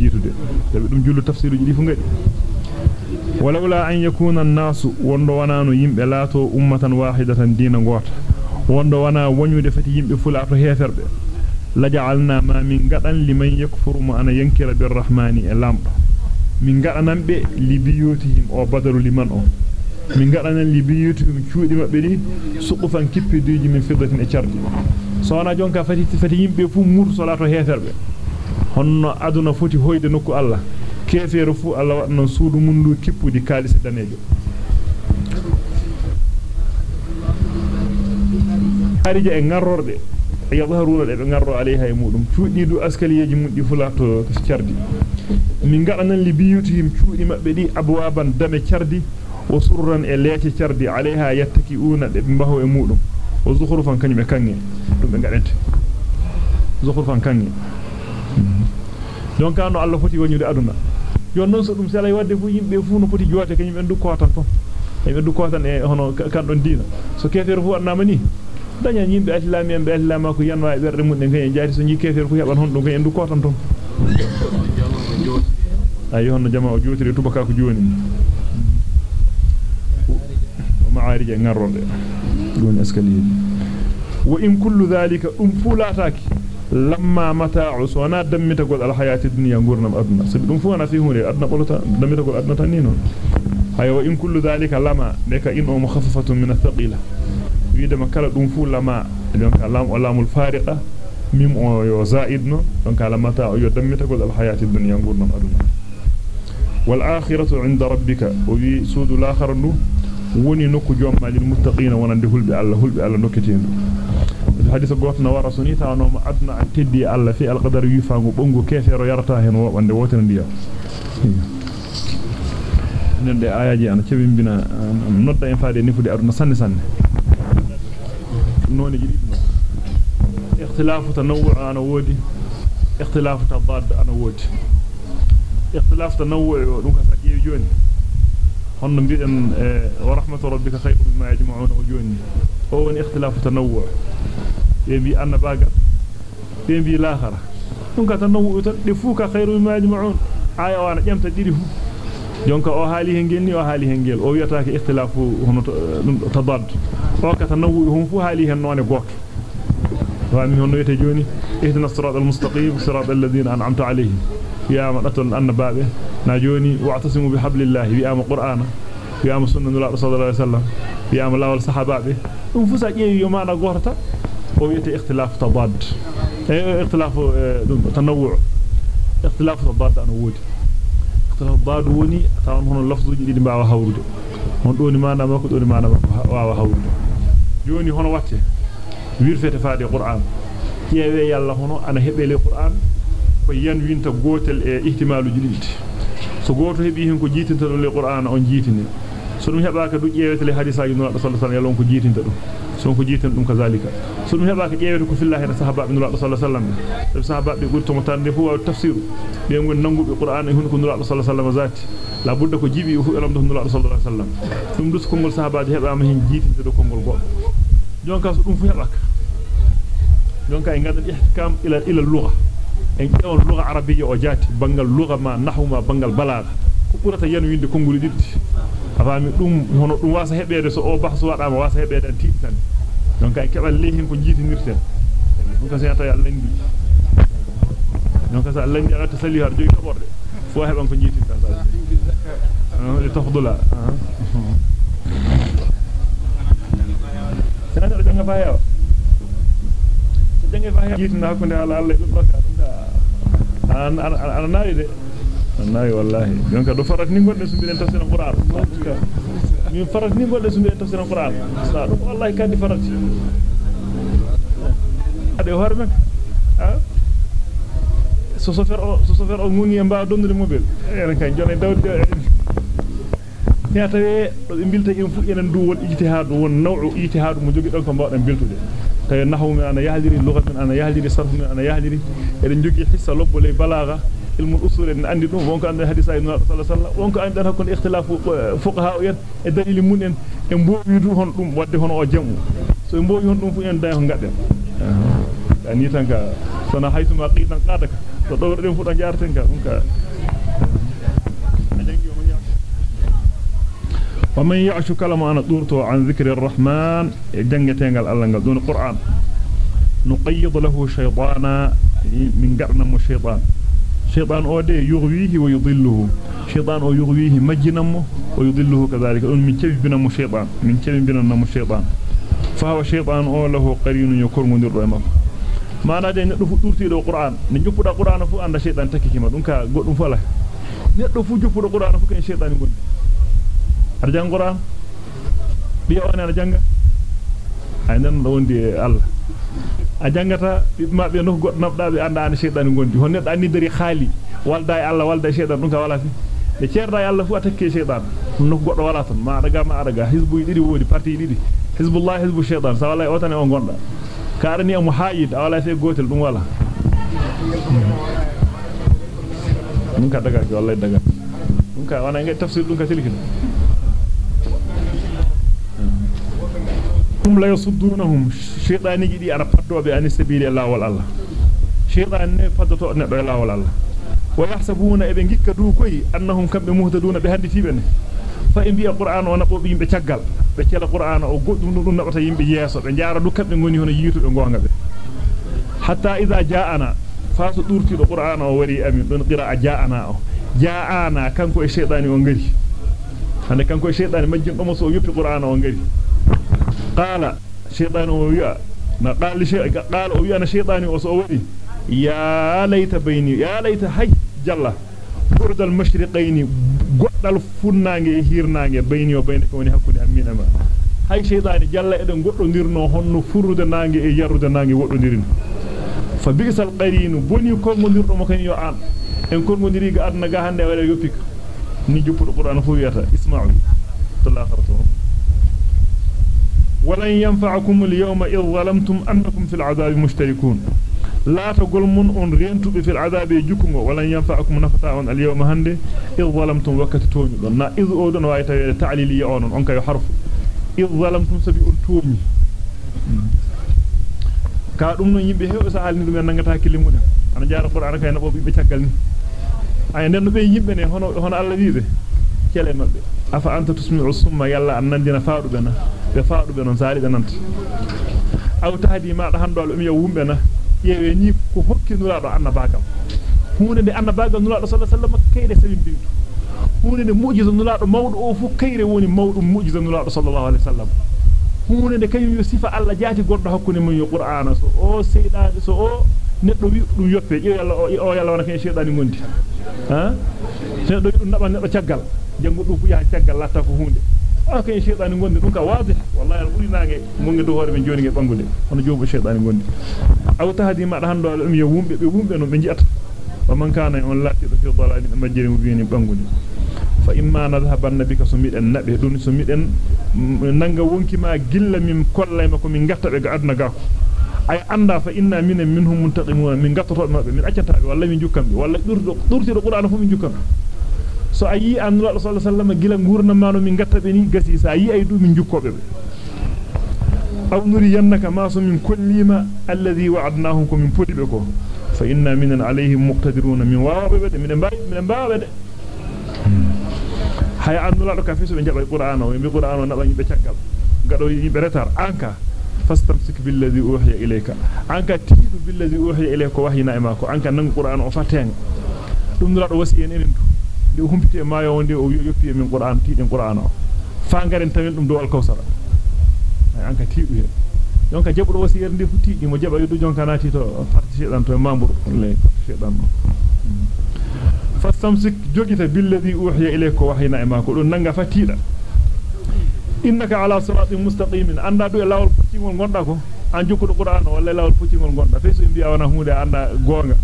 jiitude tabi dum jullu tafsiruji di fu ngadi walawla an yakuna an-nasu wondo wanano yimbe laato ummatan wahidatan diina gota wondo wana wonyude fati yimbe fulato heferbe laja'alna ma min gadan liman yakfuru ma ana yankira birrahmani e lamdo min gadanan be libiyotihim o badalu liman o min gadanan libiyotihim cuudi mabbe ni suqufan kippiduji min fiddatin e cardi so wana jonka fati fati yimbe fu murto salato heferbe honno aduna foti hoyde nokku Allah kefeero fu Allah wadno suudu mundu kippudi kalise danejo harija e ngarrorde yadharuna be ngarro alayha e mudum cuudidu askaliyeji muddi fulato cardi min gadanan li biyutihim cuudi mabbe di abwaban dame cardi wa surran e leece cardi alayha yattakiuna de mbaho e mudum wa zukhrufan kanybe kange dum be gadente zukhrufan kange donc ando Allah foti wonyude aduna jon non so dum selay wadde fu yimbe fu no foti joote kanyum en du kotan ton e du kotan e hono kandon diina so kefere fu annama ni daña yimbe islami en be islama ko yanwa e berde mun de ngay jaari so nyi kefere fu heban hon dum kay en du kotan ton ayi hono jama o jootiri tubaka ko joni o maarije ngarronde don escalier wa in kullu dhalika um fulataki lamma mata'u sona dammita gol al hayati dunya gurnam aduna sabi dum fu ana fi hunde aduna bolota dammita gol aduna tan ni non hayo in kullu dhalika lama deka in o mukhaffafatun min athqila wiide ma kala dum fu lama donc lam lamul fariqa mim o yo zaidno donc ala mata'u yo dammita gol al hayati dunya gurnam aduna wal akhiratu 'inda rabbika wa wi sudu al-akhir woni nokku jomma lil muttaqina wonande hulbe Allah hulbe Allah nokketeendu hadith goto na wara suni tawno mo adna an teddi alla fi alqadar yufango bongo kefero yarata hen wobande wotina ndiya nende ayaji ana cebimbina nodda en faade nifude aduna sanne sanne noni jidi no ikhtilafu tanawwu ana wodi ikhtilafu tabad ana wodi ikhtilafu tanawwu dum ka sajeewi joni honno biiden wa rahmatu rabbika khayrun mimma yajma'una wa joni o woni ikhtilafu tanawwu be bi annabaga be bi lahara dum ka tanawwu tan de fu ka khairu mimma yajma'un aya wana jamta didi fu jonka o haali hen gelni o haali hen gel o wiyata tanawwu hum fu haali hen none goto wa mi hono wete joni ihdina as-siratal mustaqim siratal ladina an'amta alayhim ya madatul annababe na joni wa'tasimu bihablillahi bi am qur'ana bi am sunnatu sallallahu alaihi wasallam bi am lawal sahababe dum fu sa jeewi yo maana gorta ويتي اختلاف تضاد اختلاف تنوع اختلاف تضاد أنا ودي اختلاف تضاد وني تاون هون لفظ جديد باوا هاورد هون دوني مانا مako doni mana mako waawa hawrude joni hono watte wirfete faade qur'an jeewe yalla hono ana hebele qur'an ko yan winta gotel e ihtimalu jilidi so goto hebi hen ko jitinta do le qur'an on jitini so dum hebaka du jeewete le hadisa yu nura sallallahu alaihi wasallam yalla on ko jitinta dum dum kazalika so dum hebaka jeewete ko fillahi na sahaba ibn nura sallallahu alaihi wasallam dum sahaba be gurto mo tande fu wa tafsir be ngon nangube qur'an e hun ko nura sallallahu alaihi wasallam zati la budda ko jibi fu elam do nura sallallahu alaihi wasallam dum dus kongol sahabaaji hebama hen jitinta do kongol goddo jonka so dum fu hebaka jonka e ngadal ihkam ila ila lugha en ƴewon lugha arabiyya o jaati bangal lugha ma nahwu ma bangal balagha ko burata yan winde kongol diddi afami dum hono dum wasa hebede so o bahsu wadama wasa hebede an tiidi tan donc ay kebal lehin ko jiitinirten dum ko seyata yalla landi donc sa landi ala tasalli har joyi kaborde fo heban ko jiitinta sa li tafdula sana janga faya janga faya jiitina hakkunde ala Allah be barka an an an nayi de nayi wallahi donc do farat ni gonde sumbiren tafsir alquran min farat ni gonde sumbiren tafsir alquran sa do wallahi kandi farat ade horme so so fer so so fer o ngoni e mbaa dondude mobile en kan jone dawde ya tawe do be bilta en fu enen du won ijtihad won naw'u ijtihad mo jogi don ko mbawden biltude tawi nahwu min ana yahdiri lugha min ana yahdiri sarf min ana yahdiri eden jogi hissa lobbole balagha ilmu usul en andi dum wonko ande hadisa ibn sallallahu alaihi wasallam wonko ande hakon ikhtilafu fuqaha en e dalil mun en e mbowi du hon dum wadde hono o jamu so e mbowi hon dum fu en day ho gadden ani tan ka sona haytuma qidan qadaka to do den fu do jarten ka dum ka ومن يعش كلام أنا دورته عن ذكر الرحمن جنجتين الله دون القرآن نقيض له شيطانا من قرن الشيطان شيطان أودي يغويه ويضله. شيطان أو يغويه مجنمه ويضله كذلك. من كيف بنا شيطان؟ من كيف بنا شيطان؟ فهو شيطان أو له قرين يكون من الرحمة ما نادي ندفو دورتي دو قرآن. نجفو دا قرآن فو عند شيطان تكيكما دونك قدن فلا ندفو جفو دا قرآن فو كان شيطان يقول. ar jangura bi on ana janga ay nan do wondi Allah a jangata mabbe no goddo nabdaabe anda an shaytan gondi hon neddo anni dari khali walda e Allah walda shaytan dum ka wala fi de cerda e Allah fu atakke shaytan no goddo wala tan ma daga ma daga hizbu didi wodi parti didi hizbullah hizbu shaytan sa wala otane on gonda ka arani am haayid wala fe gotel dum wala dum ka daga wallahi daga dum ka wana ngai tafsir dum ka tilkin hum la yasuddunhum shaytani gidi ana paddobe an sabili Allah wal Allah shaytan ne faddato neddo Allah wal Allah wa yahsabuna ibe gikka du koy annahum kambe muhtaduna be handitibe ne fa en bi'a qur'an o nabo yimbe tiagal be cela qur'an o goddum dum nabata yimbe yeso be jaara du kambe ngoni hono yitu be gonga be hatta idha ja'ana fasu durtido qur'an o wari amin don qira'a ja'ana o ja'ana kanko e shaytani o ngari hande kanko e shaytani majjin do mo so yoppi qur'an o ngari قال شيطان ويا ما قال لشيء قال ويا شيطاني وصوري يا ليت بيني يا ليت هاي جلا برد المشرقين قد الفنانة هيرنانة بيني وبينك وني هكوني أمين أما. هاي شيطاني جلا إذا قد ندرنا هن فرد نانة إيه يرد نانة قد ندرنا فبيكس القرين بني كم ندرنا مكان يوعان إن كل مدير قد نجاهن ولا إيه يوبيك نيجو بالقرآن فوياها اسمعوا. تلا خرطوم. ولن ينفعكم اليوم إذ ظلمتم أنكم في العذاب مشتركون. لا تقول من أن في العذاب يجوكم ولن ينفعكم نفتاء اليوم هندي إذ ظلمتم وقت توني لنا إذ أودن وآيتا تعليلي أونن أنك يحرف. إذ ظلمتم سبي dum non yimbe heew sa halni dum en nangata kilimude ana jaara qur'an kay nabo be tagal ni ay nden be yimbe ne hono hono afa anta tusmi'u summa yalla an nandina faadube na be faadube non saali be nanta aw tahdi ma da handol um ya wumbe na yewe ni ko hokki nula do annabagam hunde de annabagam nula do sallallahu alaihi wasallam kayde sabin biitu hunde de mu'jiza nula do mawdo o fu kayre woni mawdum mu'jiza nula do sallallahu alaihi wasallam hunde de kayum yo sifa alla jaati goddo hakkunde mun yo qur'ana so o seydaade so o neddo wi dum yoppe o yalla wana ken sheedani gondi ha neddo dum naba neddo ciagal jangu dum fu ya ciagal latta ko hunde o ken sheedani gondi dum ka wazi wallahi al burinaage mongi do hoore be joni nge bangude hono jobu sheedani gondi aw tahdi ma hando dum yo wumbe be wumbe no be jiata wa man kana on latti do fi dalali majjiri mubini bangude fa imma nadhhabanna bika sumiden nabe dun sumiden nanga wonki ma gilla min kollayma ko min gatta be ga adna gako ay anda fa inna min minhum muntaqimuna min gattoto mabbe min accata be walla min jukkambe walla durdo durtido qur'an fu min jukkambe so ayi annu sallallahu alaihi wasallam gila ngurna mano min gatta be ni gasi sa ayi ay du min jukkobe be aw nuri yannaka ma so min kullima alladhi wa'adnahum kum min podibe ko fa inna minan alayhim muqtadiruna min wawabe min mbaawi min mbaawe de hay annulado ka fiso be jaba qur'an o be qur'an o naba yimbe ciagal gado yimbe retar anka fastamsik billadhi uhiya ilayka anka tiidu billadhi uhiya ilayka wahyina e mako anka nang qur'an o fatenga dum nulado wasi en enen de humpiti e maayo wonde o yoppi min qur'an tiiden qur'an o fa ngaren tawen dum do al kawsara ay anka tiidu hen jonka jabudo wasi yerde fu tiidi mo jaba yudu jonka nati to parti shedan to membre le shedan fastamsik jogita billadhi uhiya ilayka wahyina e mako dum nanga fatida innaka ala siratin mustaqimin anda do lawol puccingol gonda ko an jokkudo qur'an walla lawol puccingol gonda feso biya wana hunde anda gonga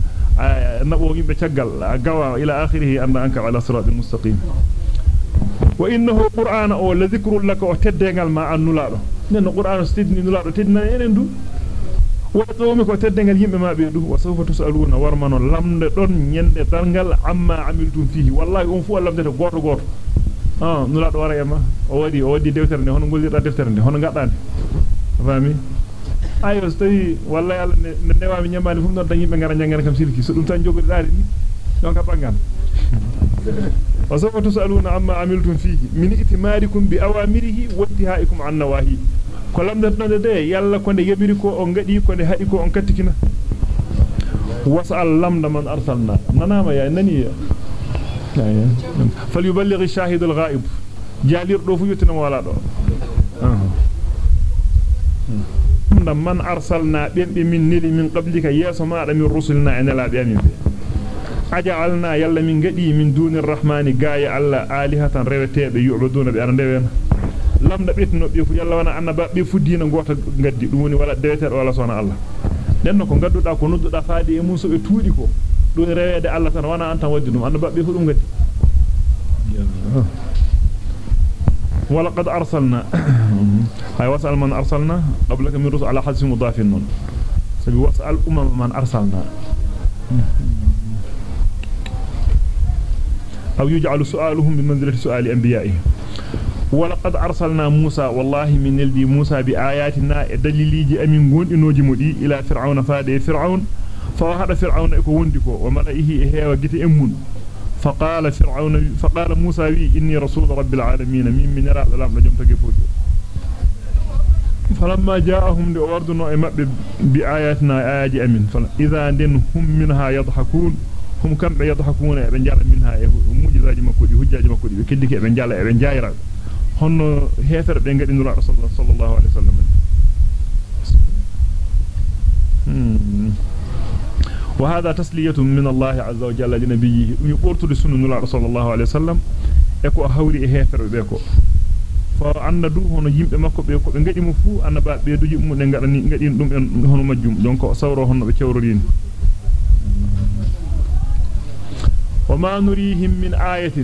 nabo yimbe tiagal gawa ila akhirih anda anka ala siratin mustaqim wa innahu qur'ana o la dhikrun laka o teddengal ma annulado nenno qur'an stidni nulado teddina enen du wa qawmi ko teddengal yimbe ma be du wa sawfa tusaluna warmano lamde don nyende dargal amma amiltum fihi wallahi on fu lamde goto goto ah nulado wara yema o wadi o wadi deftere ne hono golirda deftere ne hono gaddande fami ayo so tawi wallahi alla ne newami nyamani fu non tan yimbe ngara jangana kam silki so dum tan jogoridaade ni donc bangan wa sawfa tusaluna amma amiltum fihi min itimarikum bi awamirihi wa intihaikum an nawahi ko lamdatnode de yalla ko de yabiri ko on gadi ko de hadi ko on kattikina wasal lamda man arsalna nanama ya nani فليبلغ الشاهد الغائب. جالير دو فيوتنا ولا دو. من أرسلنا بيمبي من نيلي من قبلك ياسو ما من رسلنا أن لا بيامين أجعلنا يلا من قدي من دون الرحمن قاية على آلهة روتيب يعبدون بأرندوين لم نبيتنو بيفو يلا وأنا أنا بيفو دينا غوتا قدي دوني ولا دوتر ولا صنع الله. nodduda faadi e musu be tuudi ko rewede Allah tan wana an tan waddi dum gaddi ولقد أرسلنا هاي واسأل من أرسلنا قبلك من رسل على حدث مضاف النون سبي واسأل أمم من أرسلنا أو يجعل سؤالهم بمنزلة سؤال أنبيائهم ولقد أرسلنا موسى والله من نلدي موسى بآياتنا دليليجي أمين قون إنوجي مدي إلى فرعون فادي فرعون فوهد فرعون إكو وندكو وملئه إهيا وقت أمون فقال فرعون فقال موسى بي إني رسول رب العالمين من من يرى الألام نجم تقفوج فلما جاءهم لأوردنا إمأ بآياتنا آيات أمين فإذا هم منها يضحكون هم كم يضحكون ابن جال منها موجزاج مكودي هجاج مكودي بكدك ابن جال ابن جايرا هن هيفر بين غدي نور رسول الله صلى الله عليه وسلم وهذا تسلية من الله عز وجل لنبيه. يقول تلسون نلع رسول الله عليه وسلم يكو أهوري إهافر بيكو. فأنا دو هنو جيم بمكو بيكو. انجد مفو أنا باق بيدو جيم ننجرني انجد يندوم هنو مجوم. دونك أصورو هنو بكورين وما نريهم من آية.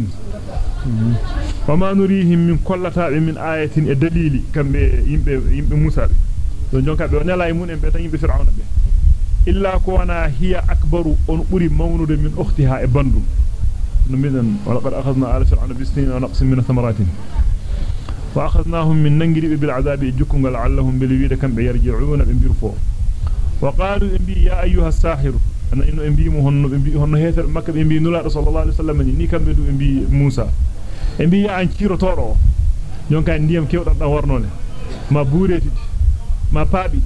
وما نريهم من كل تابع من آية. الدليل كم يمبي موسى دونك أبيو نلا يمون بيتا يمبي فرعون بيه illa ko wana hiya akbaru on buri mawnude min ukhtiha e bandum wala qad akhadna ala fir'auna bisnin wa naqsin min thamaratin wa akhadnahum min nangiri bil adabi jukungal allahum bil wida kam be yarji'una be birfo wa qalu bi ya ayyuha as-sahiru ana ino en biimo honno bi honno hefer makka be bi nulaado sallallahu alaihi wasallam ni kambe du bi Musa bi ya an cirotodo jonka ndiyam kewdan dan warnone ma buureti ma paabi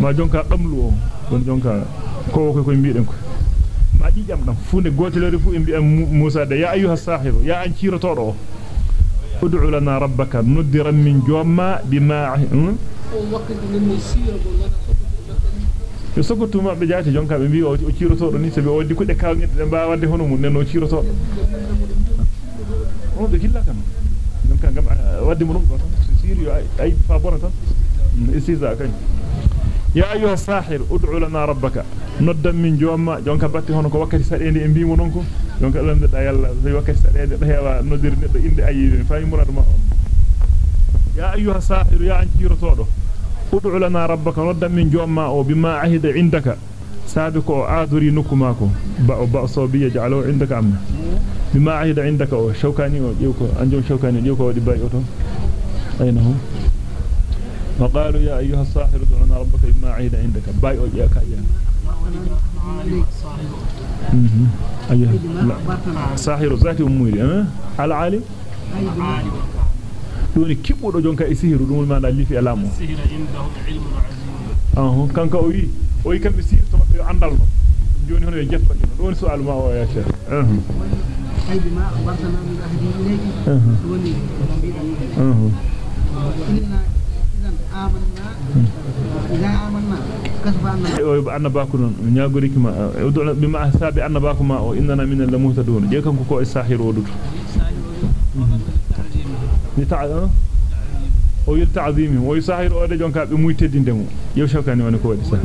ma jonka damlu o don jonka ko ko ko biiden ko ma dijam dam funde gotelere fu en bi Musa da ya ayyuha sahiru ya an cirotodo ud'u lana rabbaka nuddiran min jomma bima yo sokotu mabbe jaati jonka be bi o cirotodo ni sabi o waddi kudde kawngede de baawande hono mun nenno cirotodo on be killa kam jonka ngam waddi mun do siri yo ay fa bona tan isiza kay ya ayyuha sahir ud'u lana rabbaka noddan min jomma jonka batti hono ko wakkati sadende e biimo non ko jonka lamde da yalla so wakkati sadende da hewa noddir neddo inde ayi fay murad ma on ya ayyuha sahir ya an cirotodo ud'u lana rabbaka noddan min jomma o bima ahida indaka sabiqo aduri nukumako ba ba sabiya ja'alu indaka amma bima ahida indaka o shawkani o jewko anjum shawkani وقالوا يا أيها الصاحر دعونا ربك إما عيد عندك. باي أو إياك أيها أيها صاحر ذاتي أموري أم؟ أه؟ على عالم دوني كيف ودو جونك إسهر دون ما نالي في ألامه؟ إسهر عنده علم عزيز كان كأوي. أوي كان بسير أيوة، عند الله جوني هنا يجب دون سؤال ما هو يا شيخ. أهم أي بما أخبرتنا من أهدي إليك أهم أهم آمنا. إذا آمنا كسبنا. أيوة أنا باكون أه؟ ويل أنا وي ساهر اودا جونكا بي موي تيدي ديمو يو شوكاني وني كو ديسا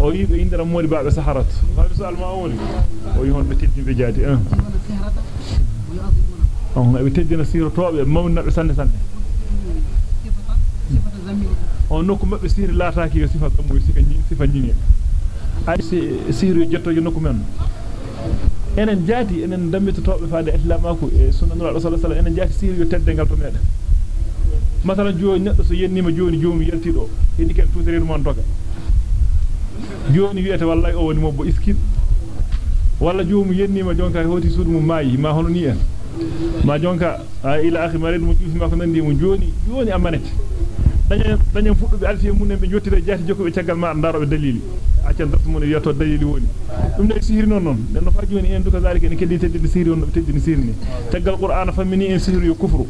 وي بي اندرا مول با سحرت. غير سؤال ما أولي. وي هون بتيدي بجادي. أه. On be teddina sirotobe mawnnabe sanne sanne زميل on nokku mabbe sihir laataaki yo sifa yo sifa nyi sifa nyini ay sihir yo jettojo nokku men enen jaati enen dammitotobe faade islamako e sunna nura sallallahu alaihi enen jaati sihir yo teddengal to meden masalan joni neddo so yennima joni joomi yaltido hedi ken tutere mon doga joni wiete wallahi o woni mobbo iskin walla joomu yennima jonka hoti suudu mum maayi ma hono ni en ma jonka ila akhi marid mu juufi ma ko nandi mu joni joni amanete dañen dañen fuddube alfiye munen be jottire jaati jokko be tagal ma ndarobe dalili accan dartu mun wiato dalili woni dum ne sihiri non non den no fa joni en duka zalika en keddi teddi sihiri on teddi sihiri ni tagal qur'ana famini en sihiri yo kufru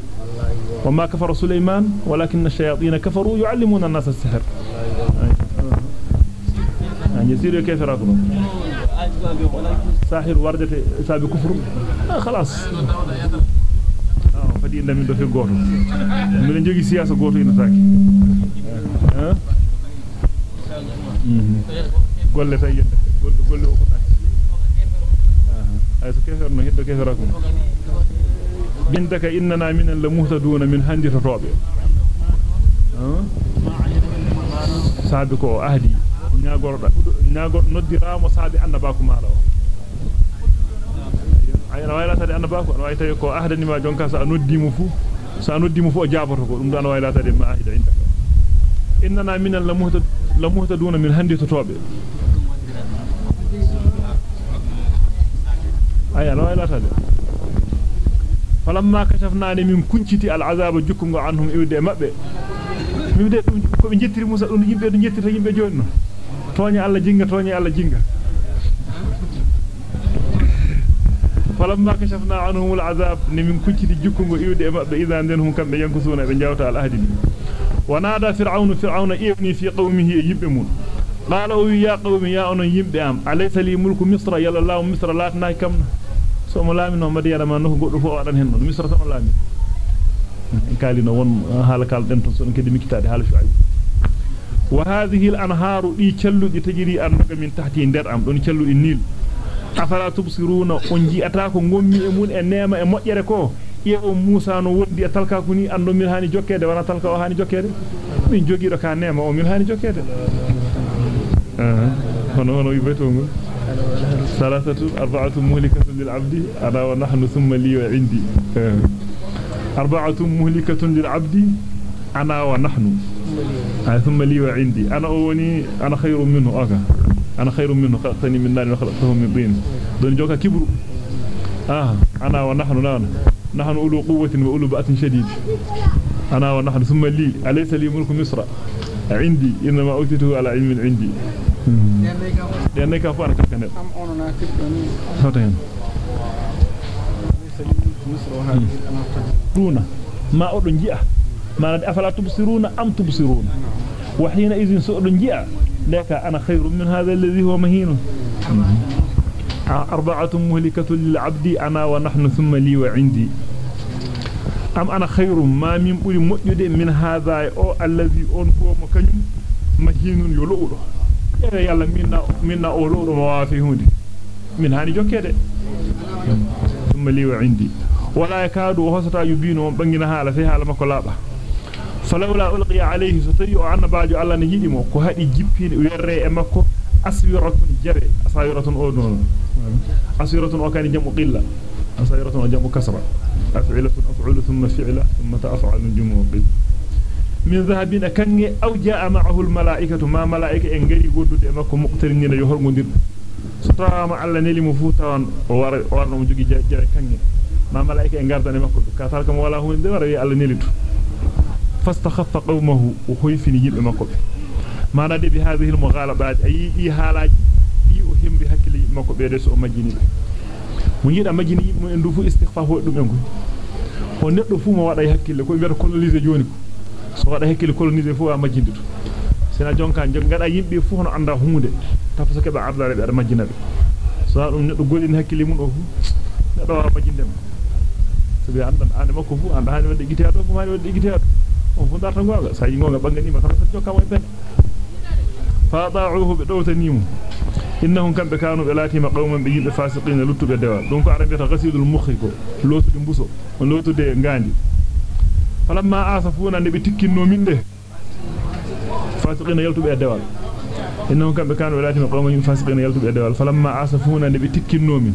وما كفر سليمان ولكن الشياطين كفروا يعلمون الناس السحر يعني يصير كيف راكم ساحر وردة سابي كفر آه آه، خلاص. آه، فدي اندي من دوفي غوتو من نجي سياسة غوتو انتاك ها ها ها بنتك إننا من المهتدون من هند رطوبه آه. سابقو اهدي نياغوردا نياغو نودي رامو سابي اندباكو مالو ay na wayla tade annabako no wayta ko ahdani ma jonka sa noddimo fu sa noddimo fu o jaboto ko dum do no wayla tade ma ahida inda innana minan la muhtad la muhtaduna min handi totobe aya no wayla tade falamma kashafnaani min kunciti al'azaba jukkungo anhum iwde mabbe miwde dum ko be jettiri Musa dum yimbe do jettirta yimbe joni no tonya alla jinga tonya alla jinga فلما كشفنا عنهم العذاب نمن كتير جكم ويود إذا عندهم كم ينكسون من جوت الأهدين ونادى فرعون فرعون ابني في قومه يبمون قالوا يا قوم يا أن يبدأم أليس لي ملك مصر؟ يلا الله مصر لا تنايكم سوم الله من ما دي أنا مصر سوم الله قال إنه ون هل قال دم تصون كده مكتاد هل شو عيب وهذه الأنهار دي تجري أنك من تحت يندر أم دون تشلو النيل. Afala tubsiruna on ji'ata ko ngommi e mun e neema e mojjere ko e o Musa no wondi e talka kuni ando min hani jokkede wana talka o hani jokkede min jogido ka neema o min hani jokkede ah hono hono yibeto ngol ثلاثة أربعة مهلكة للعبد أنا ونحن ثم لي وعندي أربعة مهلكة للعبد أنا ونحن ثم لي وعندي أنا أوني أنا خير منه أكا أنا خير منه خلقتني من نار وخلقته من طين. دون جوكا كبر آه أنا ونحن نحن نحن أولو قوة وأولو بأس شديد. أنا ونحن ثم لي. أليس لي ملك مصر عندي. إنما أوتيته على علم عندي. أم أننا تبدوني هاتين رونا ما أردن جيئة ما أفلا تبصرون أم تبصرون؟ وحين إذن سؤدن جيئة لك أنا خير من هذا الذي هو مهين. أربعة مهلكة للعبد أنا ونحن ثم لي وعندي. أم أنا خير ما من بولي مؤجد من هذا أو الذي أون هو مكنم مهين ere yalla minna minna o lodo ma wafi hundi min hani jokkede thumma li wa indi wala yakadu hosata yubinu on bangina hala fi hala makko laba falawla ulqiya alayhi satayi o annabaaju alla ne yidi mo ko hadi jippini werre e makko aswiratun jabe aswiratun o don aswiratun o kan jamu qilla aswiratun o jamu kasra af'ilatun af'ulu thumma fi'la thumma ta'falu jumu qilla min dhahabina kange aw jaa ma'ahu al mala'ikatu ma mala'ika en gari goddude makko muqtarinina yo horgondir so tawama alla neli mo fu tawan o war warno mo jogi jere kangi ma malaika e gardane makko ka tal kam wala hunde wara wi alla neli فاستخف قومه وخيفني يجيب مكوبي ما ردي بهذه المغالبات. أي حالات يوهم بهك لي مكوبي رسو مجيني مجيد مجيني من رفو استخفاه ودو منكو ونقل فو ما وضع يحكي لك ويبير كولونيزي جونيكو سوى وضع يحكي لكولونيزي فو مجيني سينا جونكا جونكا يبي فوهن عند هموند تفسك بعرض ربي على مجيني سوى وضع يقول إن هكي لمن أهو نقل وضع مجيني سبي عندن عندما كفو. عندما هاني ودي قتاته كما هاني ودي قتاته إنهم كان بكانوا بلاتي مقوما بيجيب فاسقين لطو بدوا دونك عربية غسيل المخ لوتو دي مبوسو لوتو دي غاندي فلما آسفونا نبي تكينو من ده فاسقين يلتو بدوا إنهم كان بكانوا بلاتي مقوما فاسقين يلتو بدوا فلما آسفونا نبي تكينو من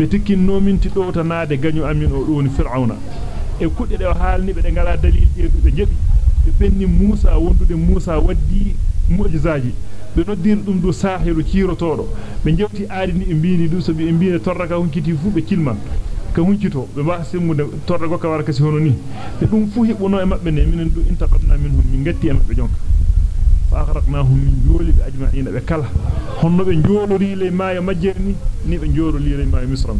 بتكينو من تدوتا نادي غنيو أمين أولون فرعون e kudde de haalni be ngala dalil e be jebi be benni Musa wondude Musa waddi mu'jizaji be noddir dum do sahiru cirotodo be jewti aadini e biini du so be biine torraka hunkiti fu be kilman ka hunkito be ba semmude torra gokka war kasi hono ni be dum fu hibuno e mabbe ne minen du intaqadna minhum min gatti e mabbe jonka fa akhraqnahum min joli be ajma'ina be kala honno be jolori le maayo majjerni ni be jolori le maayo misram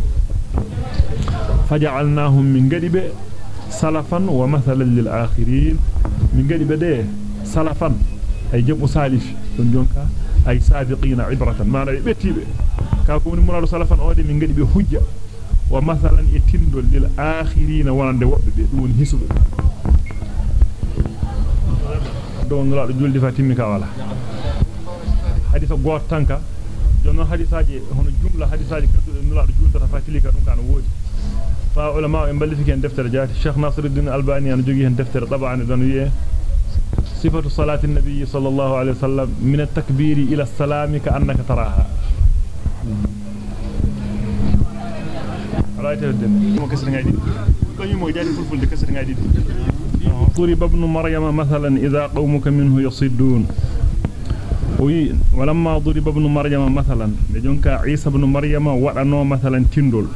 faja'alnahum min gadi be salafan wa mathalan lil akhirin min gadi be de salafan ay jamu salif don jonka ay sabiqina ibratan maana be bettibe ka ko woni murado salafan ode min ngadi be hujja wa masalan e tindol lil akhirina wonande wobbe be dum hisube don la do juldi fatimi ka wala hadisa got tanka jonno hadisaaje hono jumla hadisaaje kaddu nula do julta fatili ka dum kana wodi en deftere jaati cheikh nasiruddin albani an jogi hen deftere tabaan don wi'e صفة صلاة النبي صلى الله عليه وسلم من التكبير إلى السلام كأنك تراها. رأيت الدين كسر كوني مو جاري فلفل كسر غادي ضرب ابن مريم مثلا إذا قومك منه يصدون. ولما ضرب ابن مريم مثلا. لجنك عيسى ابن مريم ودانو مثلا تندول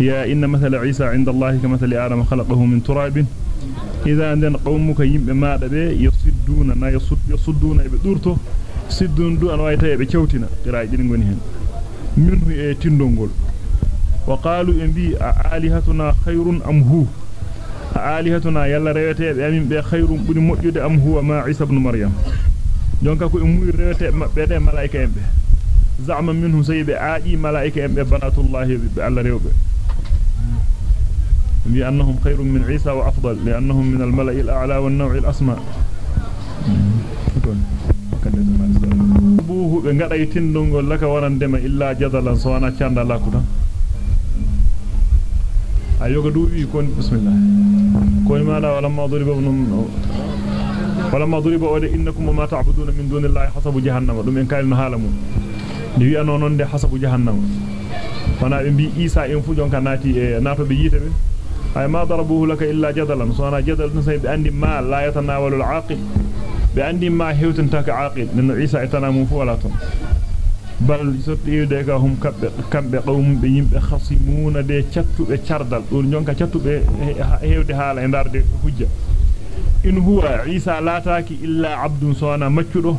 يا إن مثل عيسى عند الله كمثل آدم خلقه من تراب. إذا عندنا قومك يمما دبي يصدون ما يصد يصدون بدورته سدون دو انواي تاي بكوتنا قراي دين غوني هن من هي إيه تندونغول وقالوا إن بي آلهتنا خير أم هو؟ آلهتنا يلا ريوتي بي ام بي خير بني موجود أم هو؟ ما عيسى ابن مريم. دونك كو اموي ريوتي مابي دي ملائكة ام بي زعما منهم سيب عادي ملائكة ام بي بنات الله بي الله ريوبي. بأنهم خير من عيسى وأفضل لأنهم من الملأ الأعلى والنوع warandema illa jadalan so wana canda lakuta ayoga duwi kon bismillah kon mala wala ma duriba ibn wala ma duriba wala innakum ma ta'buduna min dunillahi hasabu jahannama dum en kalino halamun di wi anon de hasabu jahannama wana be bi isa en fu jonka nati e nato be yite be jadalan so wana jadal tan say be andi ma la yatanawalu al-aqil be andi ma hewtanta ka aqil nen isa etanamu fu wala ton bal sotti ka hum kabbe kambe qawm be yimbe khasimuna de ciattube ciardal don jonka ciattube hewde haala e darde hujja in huwa isa lataki illa abdun sona maccudo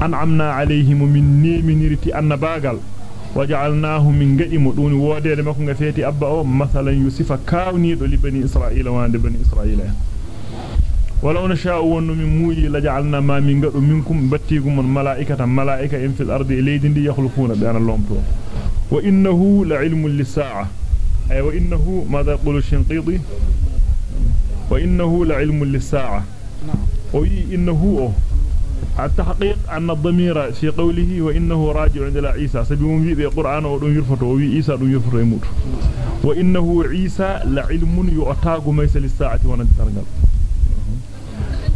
an'amna alayhim min niminirti annabagal waja'alnahu min gadimo duni wodede makko ngafeti abba o masalan yusifa kawni do libani isra'ila wande bani isra'ila ولو نشاء ون من موي لجعلنا ما من غدو منكم بتيغم ملائكة ملائكة إن في الأرض إليد دي يخلقون بأن اللومتو وإنه لعلم للساعة. أي وإنه ماذا يقول الشنقيطي؟ وإنه لعلم للساعة. وي انه التحقيق أن الضمير في قوله وإنه راجع إلى عيسى. سبيون في القرآن ودون يرفته وي عيسى دون يرفته يموت. وإنه عيسى لعلم يؤتاق ميس للساعة ونجترقل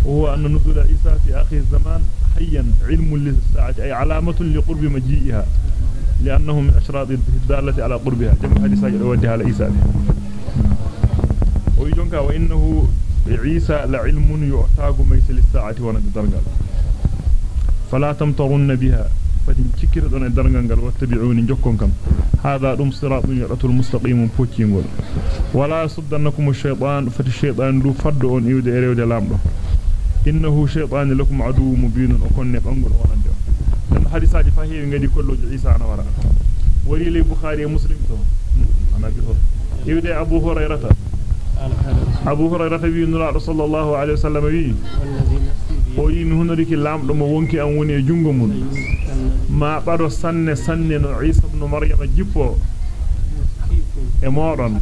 وهو أن نزول عيسى في آخر الزمان حيا علم للساعة أي علامة لقرب مجيئها لأنه من أشراط الدالة على قربها. جمع حديث يوديها على عيسى. ويجونك وإنه عيسى لعلم يؤتاق ميس للساعة ونجترقل فلا تمطرن بها. فدين تكير دون درنغال واتبعوني جوكونكم هذا دوم صراط يرات المستقيم بوتينغول ولا يصدنكم الشيطان فالشيطان لو فدون يود ريود لامدو إنه شيطان لكم عدو مبين أكون نبانغول وأنا ديو الحديثا دي فاهي غادي كولو عيسى أنا ورا وري لي بخاري مسلم تو. أنا جو يود أبو هريرة. أبو هريرة بن رسول الله صلى الله عليه وسلم بي. O yi mi honoriki lamdo mo wonki am woni e jungo mun ma bado sanne sanne no isa ibn maryam jippo e modon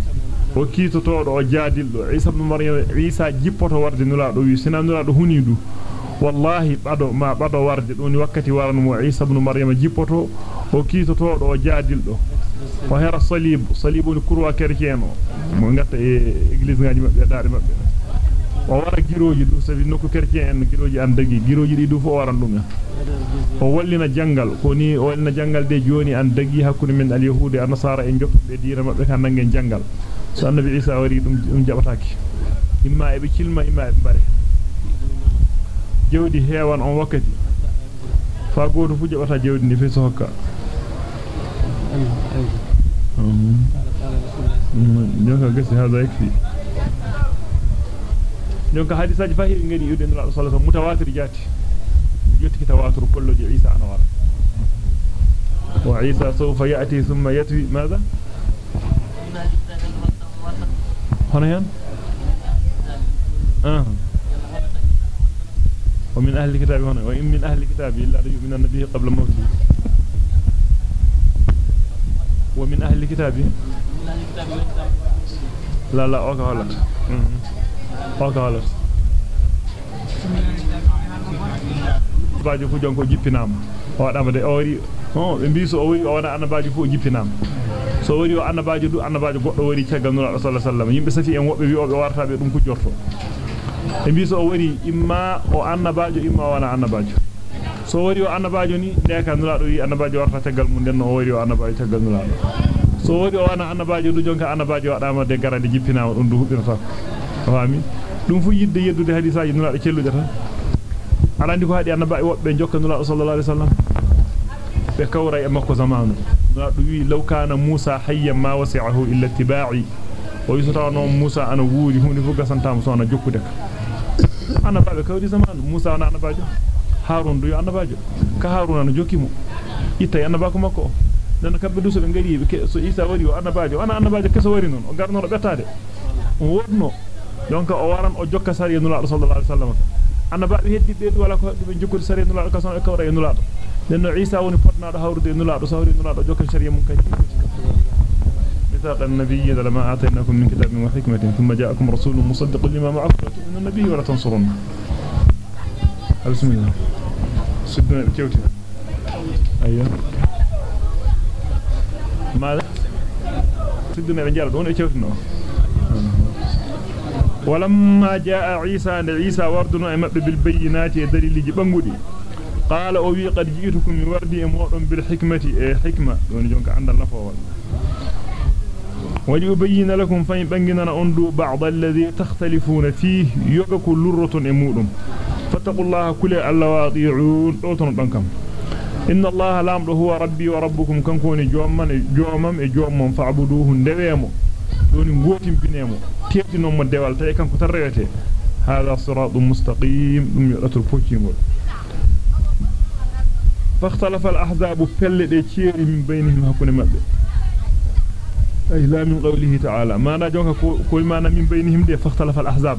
o kiitotodo o jaadildo isa ibn maryam isa jippoto warde nula do wi sina nula do hunidu wallahi bado ma bado warde doni wakkati warno mo isa ibn maryam jippoto o kiitotodo o jaadildo o hera salib salibun kurwa kerkeno mo ngatta e église ngaji mabbe daade mabbe o wara giroji du sabi nokku kercien en giroji an dagi giroji di du fo waran dum o wallina jangal ko ni o wallina jangal de joni an dagi hakkunde men al yahudi an nasara en jopbe diina mabbe kan nangen jangal so annabi isa wari dum dum jabataaki imma e be cilma imma e bare jewdi hewan on wakkati fa goto fu jabata jewdi ni fe so hokka jonka gasi hada yakfi jonka hadisaji fa heewi ngari yude nula sallallahu alaihi mutawatir jati yotti tawatur kolloje isa ana wara wa isa sawfa yati thumma yatwi madha هنا yan آه ومن أهل الكتاب هنا وإن من أهل الكتاب إلا يؤمنون به قبل موته ومن أهل الكتاب لا لا أوكا هلت هلت baaji fu jonko jippinama o wadama de o wari on be mbi so o wari o wana annabaji fu jippinama so wari o annabaji du annabaji goddo wari tagal nura sallallahu alaihi wasallam yimbe safi en wobbe wi o be wartabe dum kujjorto e mbi so o wari imma o annabajo imma wana annabajo so wari o annabajo ni deka nura do wi annabajo warta tagal mun den o wari o annabajo tagal nura so wari o wana annabajo du jonka annabajo wadama de garande jippinama dum du hubbirta fami dum fu yidde yeddude hadisaji nura do cellude tan alandi ko hadi annabajo wobbe jokka nura sallallahu alaihi wasallam be kawra e makko zamanu nura do wi law kana musa hayyan ma wasi'ahu illa ittiba'i o yusata no musa ana wuuri hunde fu gasantama so ana jokkude ka annabajo kawdi zamanu musa ana annabajo harun do yo annabajo ka harun ana jokkimo itta annabako makko dan kabbe duso be ngari so isa wari o annabajo ana annabajo keso wari non o garno do bettade o wodno donc o waran o jokka sari nula sallallahu alaihi wasallam annabaabe heddi be wala ko be jokkude sari nula ka son e kawra e nula den no isa woni potnaado hawrude nula do sawri nula do jokka sari mun kanji ميثاق النبي لما آتيناكم من كتاب وحكمة ثم جاءكم رسول مصدق لما معكم من النبي ولا تنصرون بسم الله سيدنا بكيوتي أيوه ماذا سيدنا رجال دون بكيوتنا ولما جاء عيسى عيسى وردنا أمب بالبينات دليل جبنغدي قال أوي قد جئتكم وردي مؤمن بالحكمة حكمة. دون جونك عند النفوة وليبين لكم فإن بنجنا أندو بعض الذي تختلفون فيه يغك لرة أمودم فاتقوا الله كل الله واطيعون أوتن بنكم. إن الله لامر هو ربي وربكم. كن كون جومم جومم فاعبدوه. ندويمو دون غوتين بنيمو. تيتنو مو دewal tay kanko tan rewete هذا صراط مستقيم. دم يرتل بوكيngol فاختلف الأحزاب فلدي تشيري من بينهم هكون مبه أي لا من قوله تعالى. ما نا جونك كل ما من بينهم دي فاختلف الأحزاب.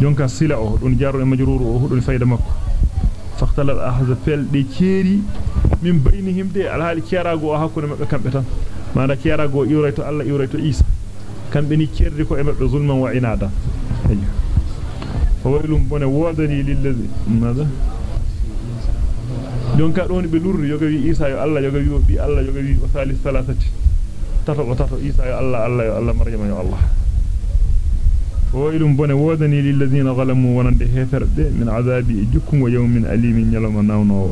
جونك أو دون جار مجرور أو دون فايدة مكو. فاختلف الأحزاب فل دي كيري من بينهم دي. على هالي كيراغو أهكونا مبه كم بتان ما نا كيراغو يوريتو الله يوريتو إيسا. كم بني كيري كو إمبه ظلما وعنادا أيوه فويل بني وودني للذي ماذا jonka don be lurri yoga wi isa yo allah yoga wi bi allah yoga wi salis salasati tato o tato isa yo allah allah yo allah maryama yo allah waylum bone wodani lil ladina zalamu wonande heferbe min azabi jukkungo yawmin alimin yalama nawno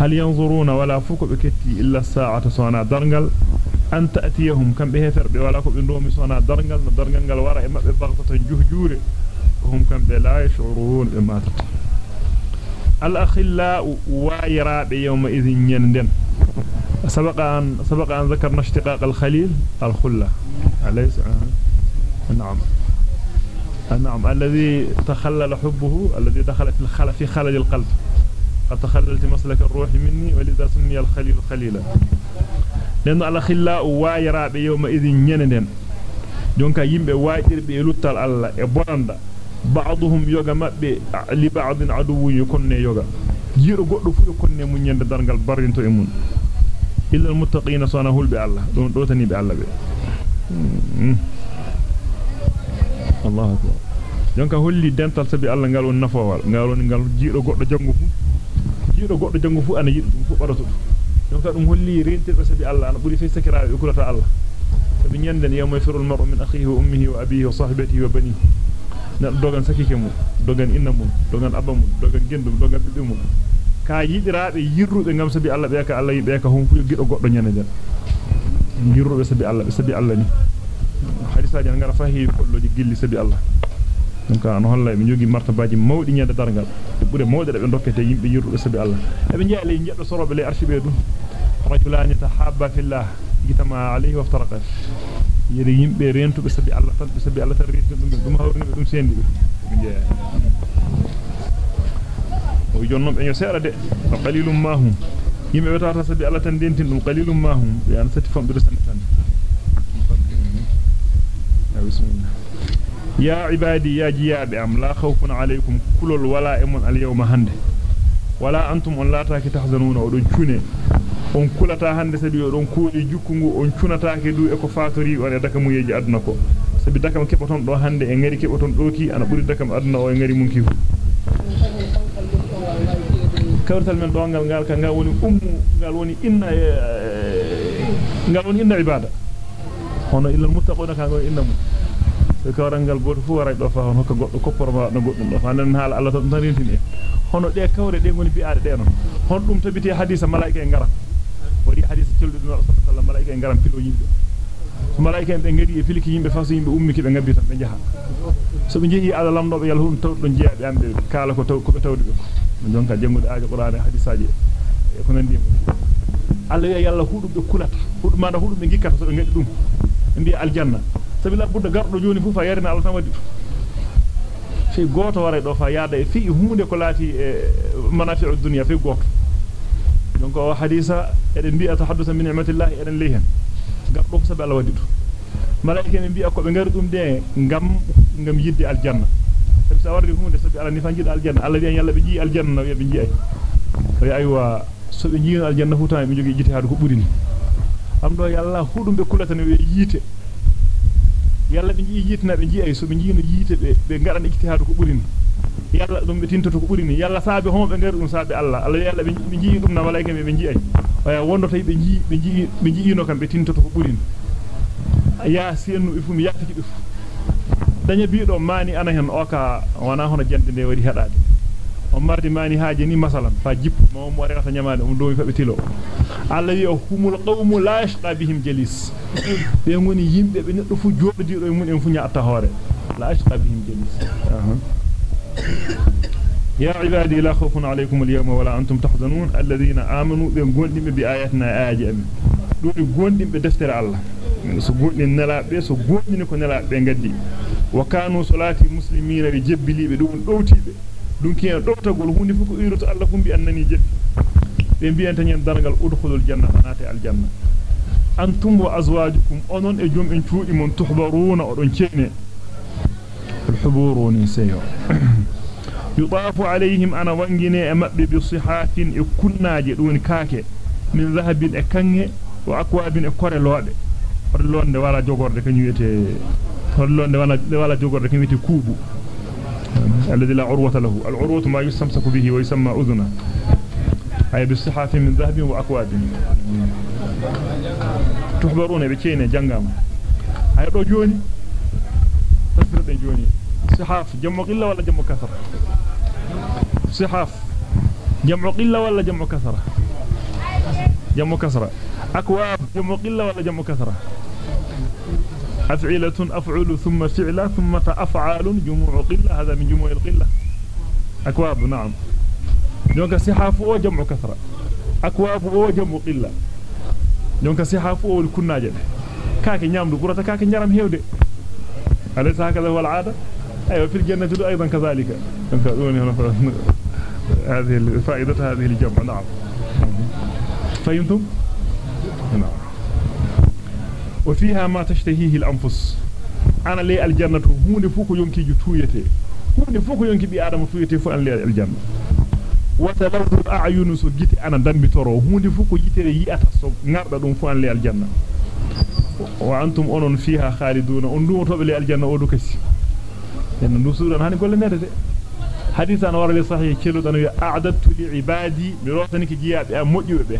hal yanzuruna wala fuko be ketti illa sa'ata sona dargal an ta'tiyahum kambe heferbe wala ko be ndomi sona dargal no dargal gal wara e mabbe bagtata juhjure hum kambe la yashurun be matata الأخلاء وايراب يومئذ يندن سبق أن سبق أن ذكرنا اشتقاق الخليل الخلة أليس آه. نعم نعم الذي تخلل حبه الذي دخل في الخل في خلل القلب قد تخللت مسلك الروح مني ولذا سمي الخليل خليلا. لأن الخلاء وايرا بيومئذ ينندن دونك يمب وايتر بيلوت الله إبراندا بعضهم يوغا مبي لبعض عدو يكون يوغا. جيرو قدو فو يكون من يندن البرين تؤمن إلا المتقين صانه بالله دوتني بالله بي. الله أكبر. دونك هولي دنتال سبي الله قالوا النفوار قالوا قالوا جيرو قدو جنغو jiro goddo jangu fu ana yidi dum fu barato jonka dum holli rentirbe sabi Allah ana buri fe sakiraabe kulata Allah sabi nyanden yawma yafiru al-mar'u min akhihi wa ummihi wa abihi wa sahibatihi wa banihi nan dogan sakike mum dogan inna mum dogan abba mum dogan gendum dogan bibbe mum ka yidiraabe yirrube ngam sabi Allah be ka Allah be ka hon fu gido goddo nyanden yirrube sabi Allah sabi Allah ni hadisaaji ngara fahi kolloji gilli sabi Allah donc an holla be jogi martabaji mawdi nyande dargal be bure mawde be dokkete yimbe yirrube sabi Allah e be jeele jeddo sorobe le archibe dum rajulani tahabba fillah gitama alayhi wa ftaraqa yiri yimbe rentube sabi Allah tan sabi Allah tan rentu dum dum hawrni dum sendi be jeeya o jonnom be seera de qalilum ma hum yimbe wetata sabi Allah tan dentin dum qalilum ma hum be an sati famdude tan tan bismillah yawma hande wala antum on lataki tahzanuna odon cune on kulata hande sabi odon kooli jukkungu on cunataake du e ko fatori on e daka muyeji aduna ko sabi daka mo keboton do hande e ngari keboton doki ana buri daka mo aduna o e ngari munki fu kawtal men dongal ngal ka ngal woni ummu ngal woni inna ngal woni inna ibada hono illa muttaquna ka ngol inna mu e kawrangal goto fu wara do fa hon hokka goddo kopporma no goddum do fa nan haala Allah tan rentini hono de kawre de ngoni bi'aade de non hon dum tabiti hadisa malaika e ngara wadi hadith celdu no sallallahu malaika en garam filo yimbe so malaika en be ngari e filiki yimbe faso yimbe ummiki be ngabbi tan be jaha so be jehi ala lamdo be yalla hum taw don jeyabe ambe kala ko taw ko be tawdi be jonka jangude aaje qur'an hadisaaje e ko nandi Allah ya yalla hudube kulata huduma da hudube gikkata so be ngadi dum mbi aljanna sabi la budda gardo joni fu fa yarina Allah tan wadi fi goto wara do fa yaada e fi hunde ko lati e manafi'u dunya fi goto donc o hadisa eden bi'a tahaddusa min ni'matillahi eden lehen gaddo ko sabe Allah wadi to malaika en bi'a ko be ngari dum de ngam ngam yidde aljanna sabi sa wardi hunde sabi Allah ni fanjida aljanna Allah wi yalla be ji aljanna wi be ji ay wi aywa so be ji aljanna fu tan be jogi jiti hadu ko burini am do yalla hudum be kulata ne wi yite yalla be ji yitna be ji ay so be ji no yite be be ngaran ijtihadu ko burini yalla dum be tintoto ko burini yalla saabe hon be ngari dum saabe Allah Allah yalla be ji dum na malaika be ji ay waya wondo tay be ji be ji be ji no kam be tintoto ko burini ya senu ifum yafiki be fu daña biido mani ana hen oka wana hono jande de wadi hedade ومرد ماني هاجي ني مثلا فجيب ما هو موري خاطر نيامال ام دومي فابتيلو الله يوم القوم لا يشتا بهم جليس بي غوني ييمبه بي ندو فو جوبدي روي مون ام فو نياتا هوري لا يشتا بهم جليس يا عبادي لا خوف عليكم اليوم ولا أنتم تحزنون الذين امنوا بي غوندي مي باياتنا أجي ام دودي غوندي مي دفتر الله so gondi nela be so gondi ko nela be gaddi wa kanu salati muslimina bi jebbilibe dum dowtibe dum kiyen dowtagol hunde fu ko iroto Allah fumbi annani jebbi be biyanta nyen dargal udkhulul janna manate al janna antum wa azwajukum onon e jom en cuudi mon tuhbaruna odon ceene al huburuni sayo yudafu alayhim ana wangine e mabbe bi sihatin e kunnaaje dum kaake min zahabin e kange wa akwabin e kore loobe horlonde wala jogorde kany wiete horlonde wala wala jogorde kany wiete kuubu الذي لا عروة له. العروة ما يستمسك به ويسمى أذنا أي بالصحاف من ذهب وأكواد تحبرون بكين جنغام أي رجوني تسبرت جوني. صحاف. جمع قلة ولا جمع كثرة؟ صحاف. جمع قلة ولا جمع كثرة؟ جمع كثرة. أكواب. جمع قلة ولا جمع كثرة؟ أفعلة أفعل ثم فعل ثم فأفعال جموع قلة. هذا من جموع القلة. أكواب نعم. يونك سحاف أو جمع كثرة. أكواب أو جمع قلة. يونك سحاف أو الكناجة. كاك نعم لقرة كاك نعم هيودي أليس هكذا هو العادة؟ أيوة في الجنة جدو أيضا كذلك. هذه فائدة هذه الجمع نعم. فهمتم؟ وفيها ما تشتهيه الأنفس. أنا لي الجنة هوني فوكو ينكي جتويته هوني فوكو ينكي بآدم فويته فو أنا لي الجنة. وتلوذ الأعين سجيت أنا دمي ترو هوني فوكو جيته يي أتصب نعرض دون فو أنا لي الجنة. وأنتم أنون فيها خالدون. أنو وطب لي الجنة أولو كسي. لأن النسورة هاني قول لنا تتي حديثة نوار صحيح. كيلو دانو أعددت لعبادي مراثني جياب أمو جيوبه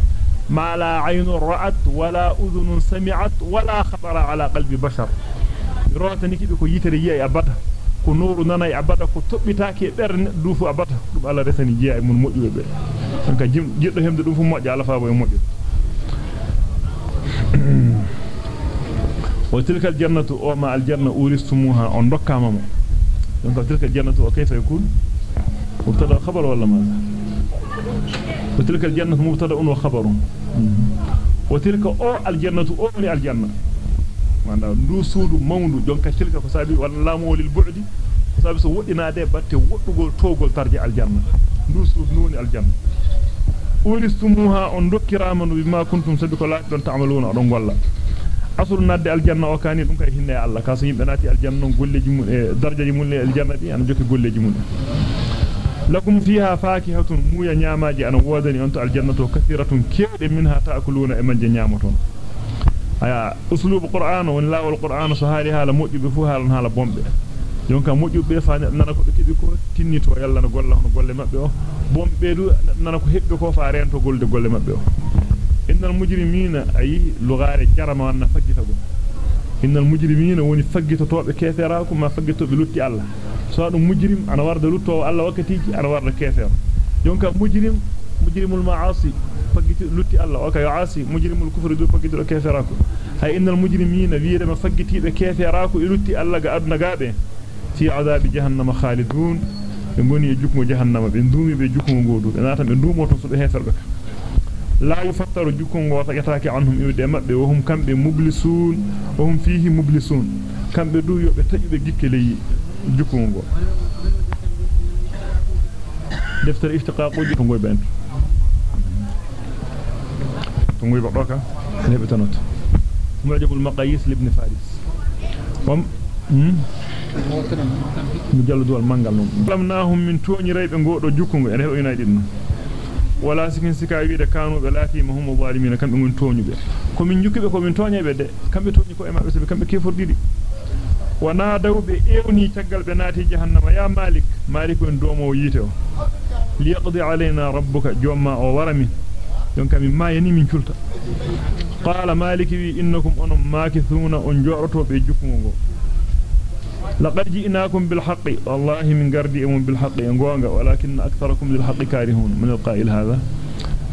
ما لا عين رأت ولا أذن سمعت ولا خطر على قلب بشر. رأت نكيب كو يتر يأي أبدا كو نور ناني أبدا كو تبتاكي بير دوفو أبدا كو ألا رساني جيأي من مؤجو بير. سنكا جيم جيطو هم دوفو مؤجو على فابو و تلك الجنة وما الجنة أورستموها عن ركا ممو تلك الجنة وكيف يكون؟ مبتدأ خبر ولا ماذا؟ وتلك الجنة مبتدأ وخبر وتلك الجنة مبتدأ وخبر. E mawndu jonka tilka ko sabi wala laamu lil bu'di ko sabi so wodinaade batte woddugol togol tarji aljanna ndu suudu noni aljanna uristumuha on dokkirama no bima kuntum sabi ko laati don ta'maluna don golla asru nadde aljanna o kani dum kay hinne Allah ka so yimbe naati aljanna golleji mun e darjaji mun e aljanna di an jokki golleji mun لكم فيها فاكهة مويا نعماجي أنا وادني أنت الجنة كثيرة كير منها تأكلون إمن جنعمتون أسلوب القرآن وإن الله القرآن سهالها لمؤجب فوها لنها لبومب يونك مؤجب بيفا ننكو تبكو تنيتو يلا نقول له نقول له مبئو بومب ننكو هبكو فارين تقول له قول له مبئو إن المجرمين أي لغاري جرم وأن فجتكم إن المجرمين وإن فجتوا كثيراكم ما فجتوا بلوتي الله. صادم مجرم أنا وارد لطوا على وكتيج أنا وارد كافر يوم كان مجرم مجرم المعاصي فقط لطي الله وكي عاصي مجرم الكفر دو فقط كافراكو هاي إن المجرمين فيرما فقط كافراكو لطي الله قادنا قابين في عذاب جهنم خالدون يقولون يجوكم جهنم بندومي بيجوكم قودو بناتم بندوم وتنصد هافر بك لا يفتر جوكم وطاكتاك عنهم يوديما وهم كان بمبلسون وهم فيه مبلسون كان بدو يوبتاك بجيك ليه jukmo go deftere iftiqaqu to ngoy ben تنوي بقى نبي تنوت معجب المقاييس لابن فارس وم مجلد المانغال نوم لمناهم من توني ريب غودو جوكونغو en hebo united wala sikin sika wiide kanu be laati ma hum zalimin kambe ngon toñu be ko min jukkibe ko min toñe be de kambe toñi ko e mabbe be kambe kefordidi be naati jahannama ya malik malik en domo yite o liyaqdi alaina rabbuka jomma o warami donc min ma yani min culta qala maliki wi innakum onum makithuna on joroto be jukumo go laqad ji'nakum bil haqqi wallahi min gardi um bil haqqi gonga walakin aktharakum lil haqqi karihun min al qa'il hadha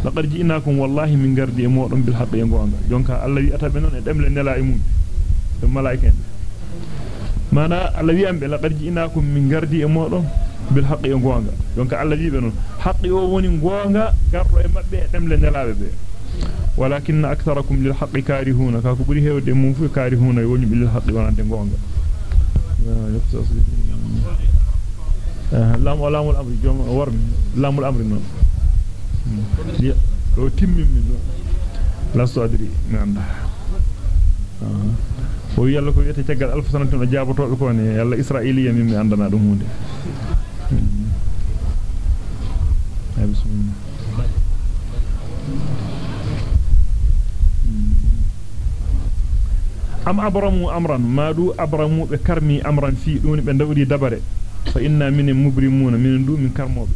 laqad ji'nakum wallahi min gardi modon bil haqqi gonga jonka allah wi atabe non e demle nela e mum malaika mana allah wi ambe laqad ji'nakum min gardi e modon bil haqqi gonga donc Allah wiibe non haqqi o woni gonga gardo e mabbe demle nelabe be walakin aktharakum lil haqqi karihuna ka ko buri hewde mum fu karihuna woni bil haqqi wonande gonga lam lamul amri jom warmi lamul amri non do timmi min la sadri mi o yalla ko wiete tagal alfa sanatin o jabotobe ko ne yalla israiliya min mi andana dum hunde am abramu amran madu abramu be karmi amran fi doni be dawri dabare fa inna min mubrimuna min du min karmobe